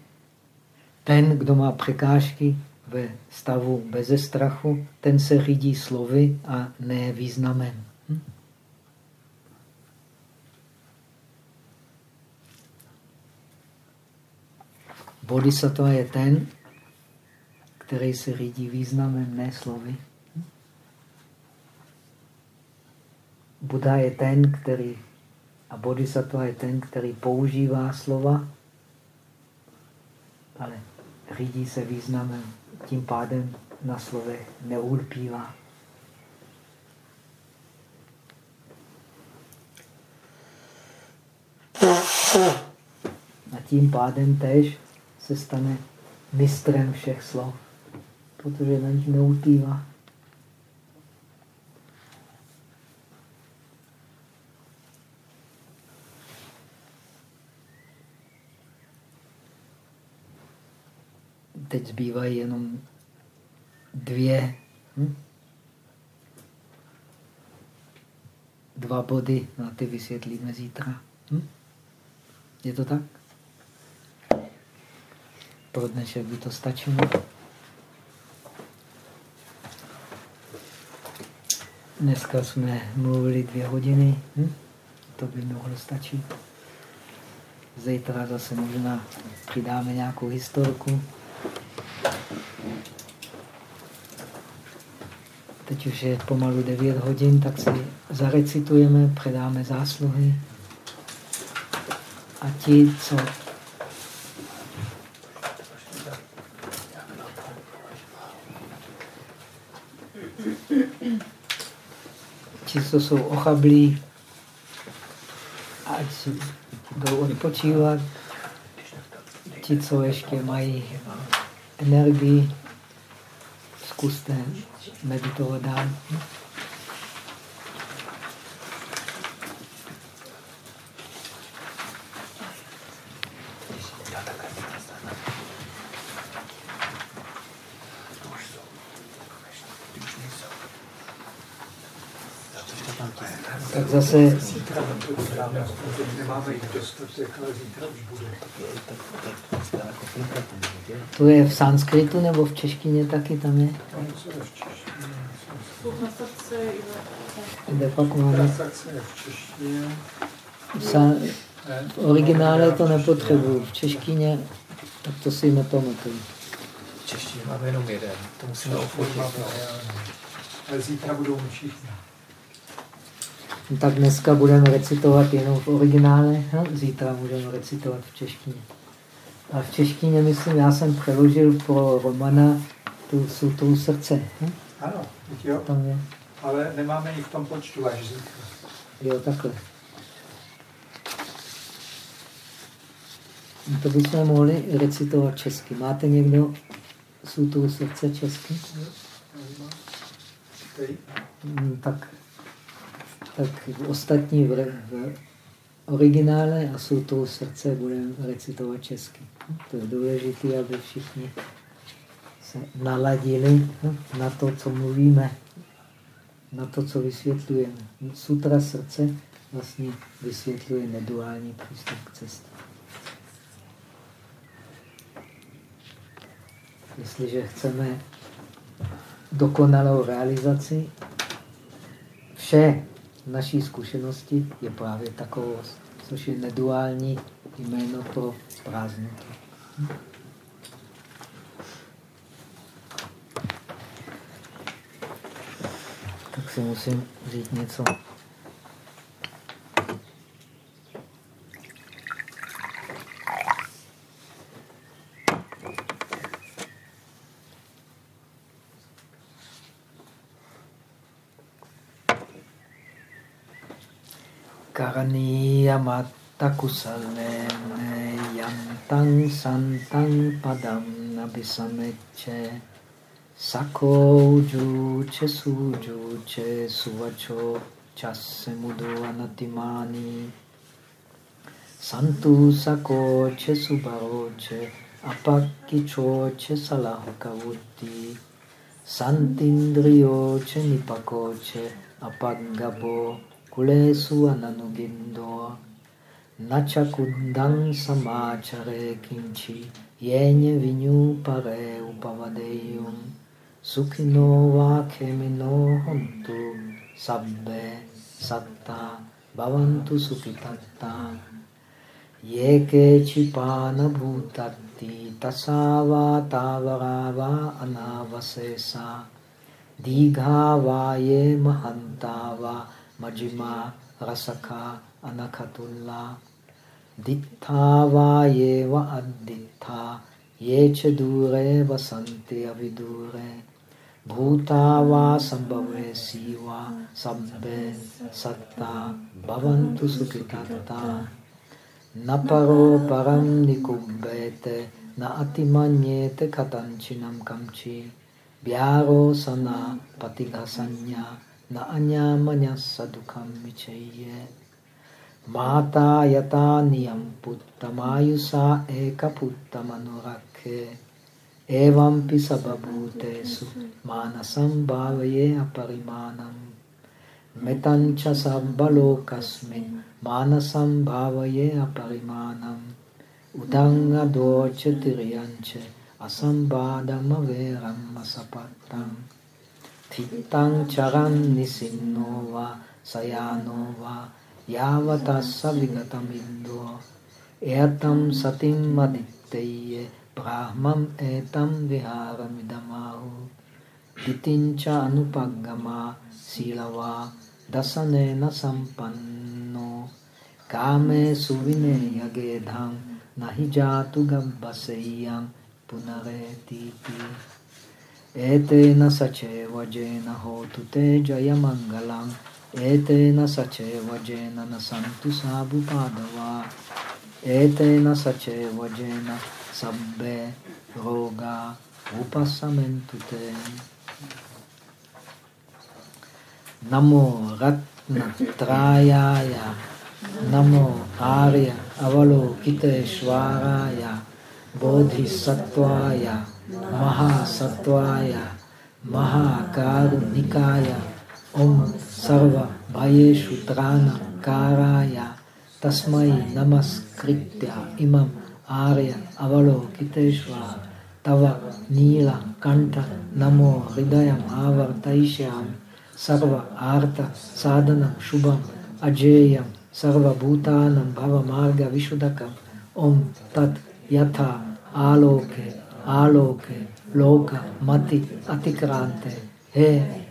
Speaker 1: ten, kdo má překážky ve stavu beze strachu, ten se řídí slovy a ne významem. Hm? Bodhisattva je ten, který se řídí významem, ne slovy. Buddha je ten, který, a bodhisattva je ten, který používá slova, ale řídí se významem, tím pádem na slovech neulpívá. A tím pádem tež se stane mistrem všech slov, protože na nich neulpívá. Teď zbývají jenom dvě, hm? dva body, na ty vysvětlíme zítra. Hm? Je to tak? Pro dnešek by to stačilo. Dneska jsme mluvili dvě hodiny. Hm? To by mohlo stačit. Zítra zase možná přidáme nějakou historku. Teď už je pomalu 9 hodin, tak si zarecitujeme, předáme zásluhy. A ti, co co jsou ochablí, ať si jdou odpočívat. Ti, co ještě mají energii, zkuste meditovat dál. Tak zase
Speaker 3: Zítra nemáme, nemáme jich dostatek, ale zítra už bude.
Speaker 1: to je v sanskritu nebo v češtině taky tam je.
Speaker 3: Tam co je v češtině.
Speaker 4: Srdce
Speaker 1: Kde pak máme
Speaker 3: v češtině.
Speaker 1: v originále to nepotřebuju, v češtině, tak to si nepamatuju.
Speaker 2: V češtině máme jenom jeden. To musíme ofotit.
Speaker 3: Ale zítra budou všichni.
Speaker 1: No tak dneska budeme recitovat jenom v originále, no, zítra budeme recitovat v češtině. A v češtině, myslím, já jsem přeložil pro Romana tu sutru srdce. Hm?
Speaker 3: Ano, jo,
Speaker 1: Tam je.
Speaker 3: ale nemáme ji v tom počtu až zítra.
Speaker 1: Jo, takhle. No to bychom mohli recitovat česky. Máte někdo sutru srdce česky?
Speaker 3: Teď
Speaker 1: Mm, Tak, tak ostatní v, v originále a sutru srdce budeme recitovat česky. To je důležité, aby všichni se naladili no, na to, co mluvíme, na to, co vysvětlujeme. Sutra srdce vlastně vysvětluje neduální přístup k cestě. Jestliže chceme dokonalou realizaci, vše naší zkušenosti je právě takovost, což je neduální jméno pro prázdnotu. Tak si musím říct něco. Karniyamatta kusalene yantang santang padam nabisameche sako juche sujuche suvacho chasse mudu anatimani santu sako che subaroche apakkichoche kulesu ananugindo samachare kinchi yenye vinyu pare upavadeyum sukhino va khemino hontu sabbe satta bhavantu sukhitatta. Yeke chipana bhutatti tasava tavarava anavasesa. Digha ye mahantava majima rasaka anakatulla dittha ye va addittha ye che dure vasanti avidure bhuta va sambhave siva sabbe satta bhavantu sukhitatta naparo param nikubbete na atimanyete katanchinam kamchi vyaro sana patighasanya na anyamanya sadukam vichaye mata yata niyam puttamayusa eka puttamanurakhe evampi sababhutesu manasam bhavaye aparimanam. Metancha sabbalokasmin manasam bhavaye aparimanam. Udanga doche tiriyanche asambadam averam asapattam Thitang charan nisinnova sayanova yavatassa vigatamindo etam satim aditteye brahmam etam viharamidamahu. Titincha anupagama silava dasanena sampanno. Kame suvine yagedham nahi jatu gabbaseyam punaretiti etena sache vajena hotu te jaya mangalam etena sache vajena nasantu sabu padava etena sache vajena sabbe roga upasamentu te. Namo ratna trayaya namo arya avalokiteshvaraya bodhisattvaya महासत्वाय महाकारुणिकाय ओम सर्व भयेषु त्राणकाराय तस्मै नमस्कृत्य इमम् आर्य अवलोकितेश्वर तव नीलकण्ठ नमो हृदयम् आवर्तयिष्यामि सर्व आर्त साधनं शुभम् अजेयं सर्वभूतानं भवमार्गविशुदकम् ॐ तत् यथा आलोके आलोके, लोक, मति, अतिक्रांते। हे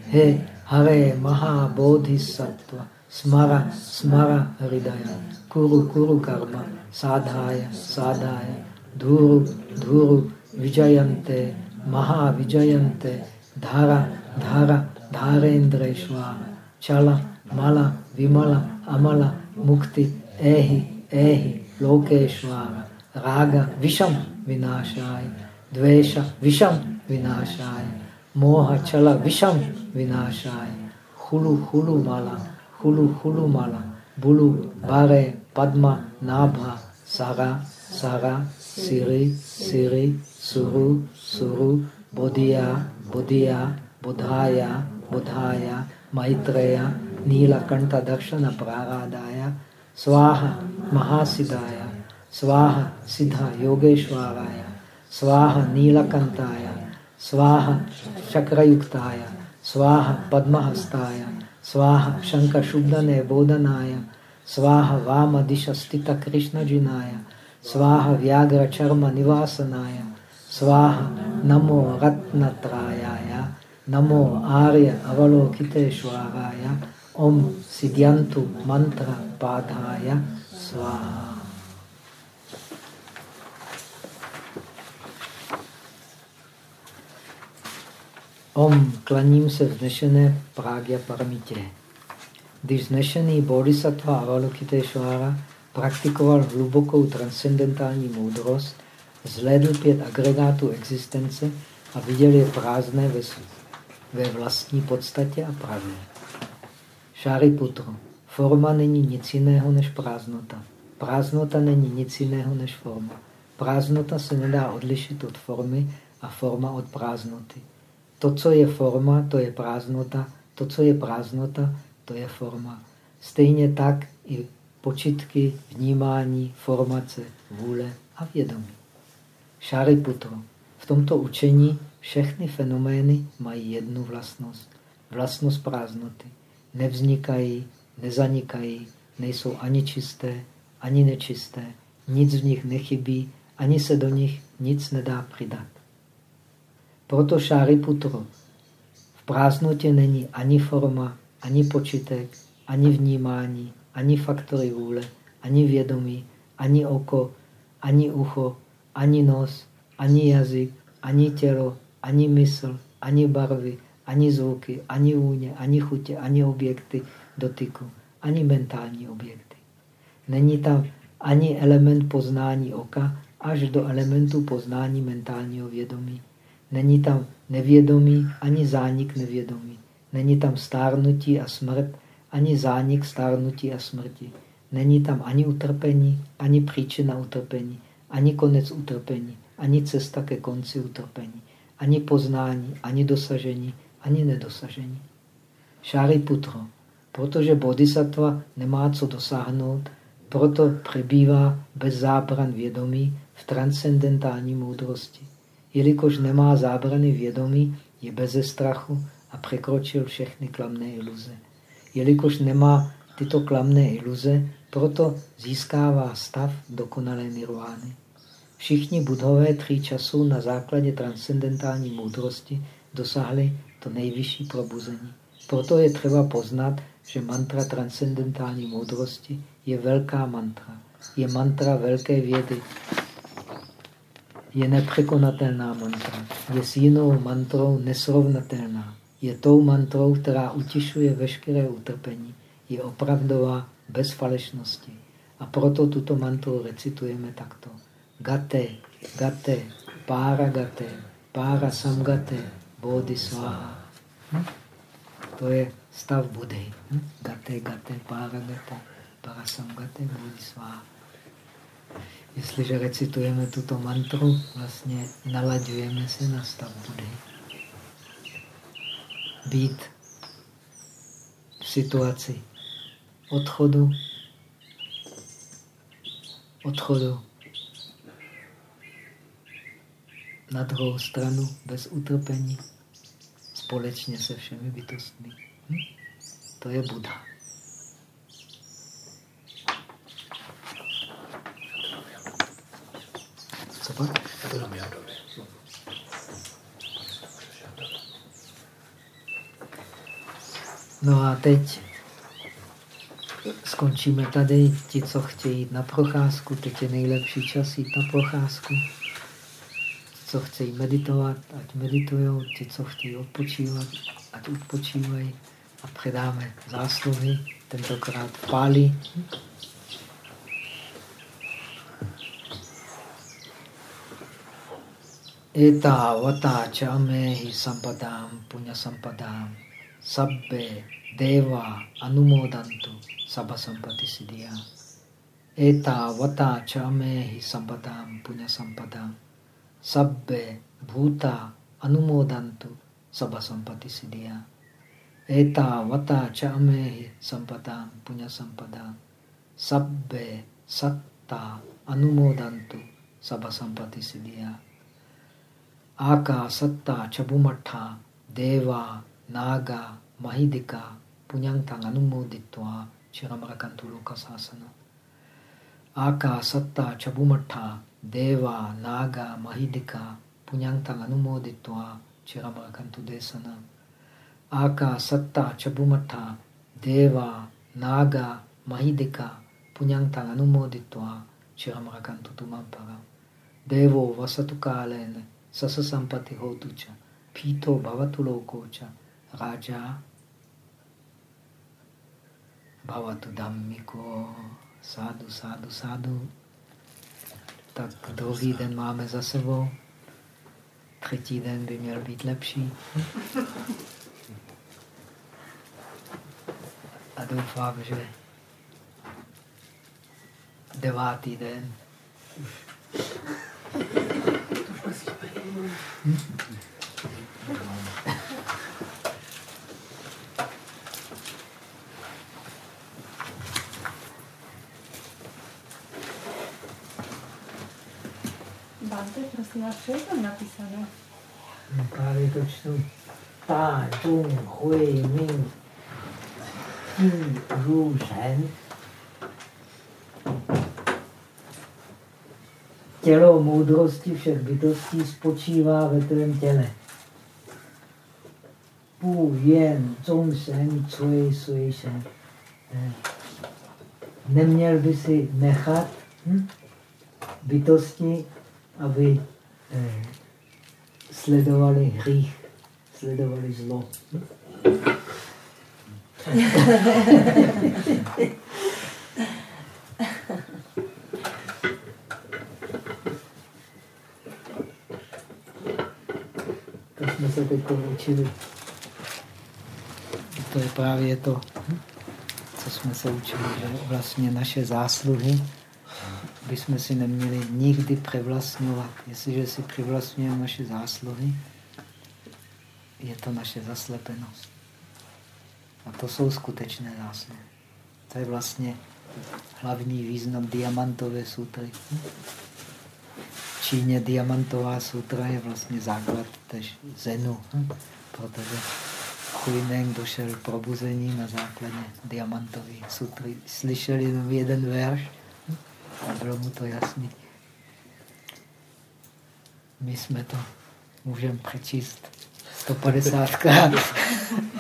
Speaker 1: हे, हरे, महाबोधिसत्व, स्मर स्मर हृदय, कुरु कुरु कर्म, साधाय साधाय, धूरु धूरु, विजयन्ते, महाविजयन्ते, धारा धारा धारेन्द्रेश्वर चल, मल, विमल, अमल, मुक्ति, एहि एहि लोकेश्वर राग, विषम, विनाशाय द्वेष विषम विनाशाय। मोह, चल विषम विनाशाय। हुलु हुलु, माला, हुलु हुलु, माला। बुलु, बारे, पद्मा, नाभा सारा सारा सिरि सिरि, सुरु सुरु, बोधिया बोधिया, बुधाया बुधाया, मैत्रेय नीलकंठ दक्षिण प्राराधाय स्वाहा, महासिद्धाय, स्वाहा, सिद्ध, योगेश्वराय। sváha Nílakantája, sváha Čakrajuktája, sváha Padmahastája, sváha Šanka Šubdané Bodanája, sváha Váma Dišastita Krišnadžinája, sváha Vyagra Čarma Nivasanája, sváha Namo Ratnatrájája, Namo Arya Avalokiteshvárája, Om Sidyantu Mantra Pádhája, sváha. Om, klaním se vznešené Prágya Paramitě. Když vznešený Bodhisattva Avalokiteshvara praktikoval hlubokou transcendentální moudrost, zhlédl pět agregátů existence a viděl je prázdné ve, ve vlastní podstatě a pravě. Šáriputro. Forma není nic jiného než prázdnota. Prázdnota není nic jiného než forma. Prázdnota se nedá odlišit od formy a forma od prázdnoty. To, co je forma, to je prázdnota. To, co je prázdnota, to je forma. Stejně tak i počitky, vnímání, formace, vůle a vědomí. Šariputro. V tomto učení všechny fenomény mají jednu vlastnost. Vlastnost prázdnoty. Nevznikají, nezanikají, nejsou ani čisté, ani nečisté. Nic v nich nechybí, ani se do nich nic nedá přidat. Proto Šáriputro v prázdnotě není ani forma, ani počítek, ani vnímání, ani faktory vůle, ani vědomí, ani oko, ani ucho, ani nos, ani jazyk, ani tělo, ani mysl, ani barvy, ani zvuky, ani úně, ani chutě, ani objekty dotyku, ani mentální objekty. Není tam ani element poznání oka, až do elementu poznání mentálního vědomí. Není tam nevědomí ani zánik nevědomí. Není tam stárnutí a smrt, ani zánik stárnutí a smrti. Není tam ani utrpení, ani příčina utrpení, ani konec utrpení, ani cesta ke konci utrpení, ani poznání, ani dosažení, ani nedosažení. Šáry putro. Protože bodhisattva nemá co dosáhnout, proto přebývá bez zábran vědomí v transcendentální moudrosti. Jelikož nemá zábrany vědomí, je beze strachu a překročil všechny klamné iluze. Jelikož nemá tyto klamné iluze, proto získává stav dokonalé nirvány. Všichni budhové tří časů na základě transcendentální moudrosti dosáhli to nejvyšší probuzení. Proto je třeba poznat, že mantra transcendentální moudrosti je velká mantra. Je mantra velké vědy. Je nepřekonatelná mantra. Je s jinou mantrou nesrovnatelná. Je tou mantrou, která utišuje veškeré utrpení. Je opravdová bez falešnosti. A proto tuto mantru recitujeme takto. Gate, gate, para gate, para samgate, bodhisvaha. Hm? To je stav Budhy. Hm? Gate, gate, para gate, para samgate, bodhisvaha. Jestliže recitujeme tuto mantru, vlastně nalaďujeme se na stav Budhy. Být v situaci odchodu, odchodu na druhou stranu bez utrpení společně se všemi bytostmi. Hm? To je Buddha. Co pak? No a teď skončíme tady. Ti, co chtějí jít na procházku, teď je nejlepší čas jít na procházku. Co chtějí meditovat, ať meditují, ti, co chtějí odpočívat, ať odpočívají. A předáme zásluhy, tentokrát v Eta vata chamehi sampadam punya sampadam sabbe deva anumodantu sabha sampati siddhya. Eta vata chamehi sampadam punya sampadam sabbe bhuta anumodantu sabha sampati siddhya. Eta vata cha amehi sampadam punya sampadam. Sabbe satta anumodantu sabha sampati siddhya. Aka satta chabumatha deva naga mahidika punyantang anumoditva chiramarakantu lokasasana. Aka satta chabumatha Deva, Naga, Mahidika, Punyantang Anumoditva, Chiramarakantu Desana. Aka, Satta, Chabumata, Deva, Naga, Mahidika, Punyantang Anumoditva, Chiramarakantu Tumampara. Devo Vasatu Kalene, Sasa Sampati Hotucha, Pito Bhavatu Lokocha, Raja Bhavatu Dhammiko, Sadhu, Sadhu, Sadhu. tak druhý den máme za sebou. Třetí den by měl být lepší. A doufám, že devátý den hm?
Speaker 4: prosím vás, co je tam napísané?
Speaker 1: No, právě to čtu. Ta, Zhong, Hui, Ming, Ti, Ru. Tělo moudrosti všech bytostí spočívá ve tvém těle. Pu, jen, zong, shen, cui, sui, shen. Neměl by si nechat hm, bytosti, aby eh, sledovali hřích, sledovali zlo. jsme se teď učili. To je právě to, co jsme se učili, že vlastně naše zásluhy bychom si neměli nikdy převlastňovat. Jestliže si přivlastňujeme naše zásluhy, je to naše zaslepenost. A to jsou skutečné zásluhy. To je vlastně hlavní význam diamantové sutry. Číně diamantová sutra je vlastně základ tež zenu, protože Huineng došel probuzení na základě diamantové sutry. Slyšeli jenom jeden verš, a bylo mu to jasný. My jsme to můžeme přečíst 150krát.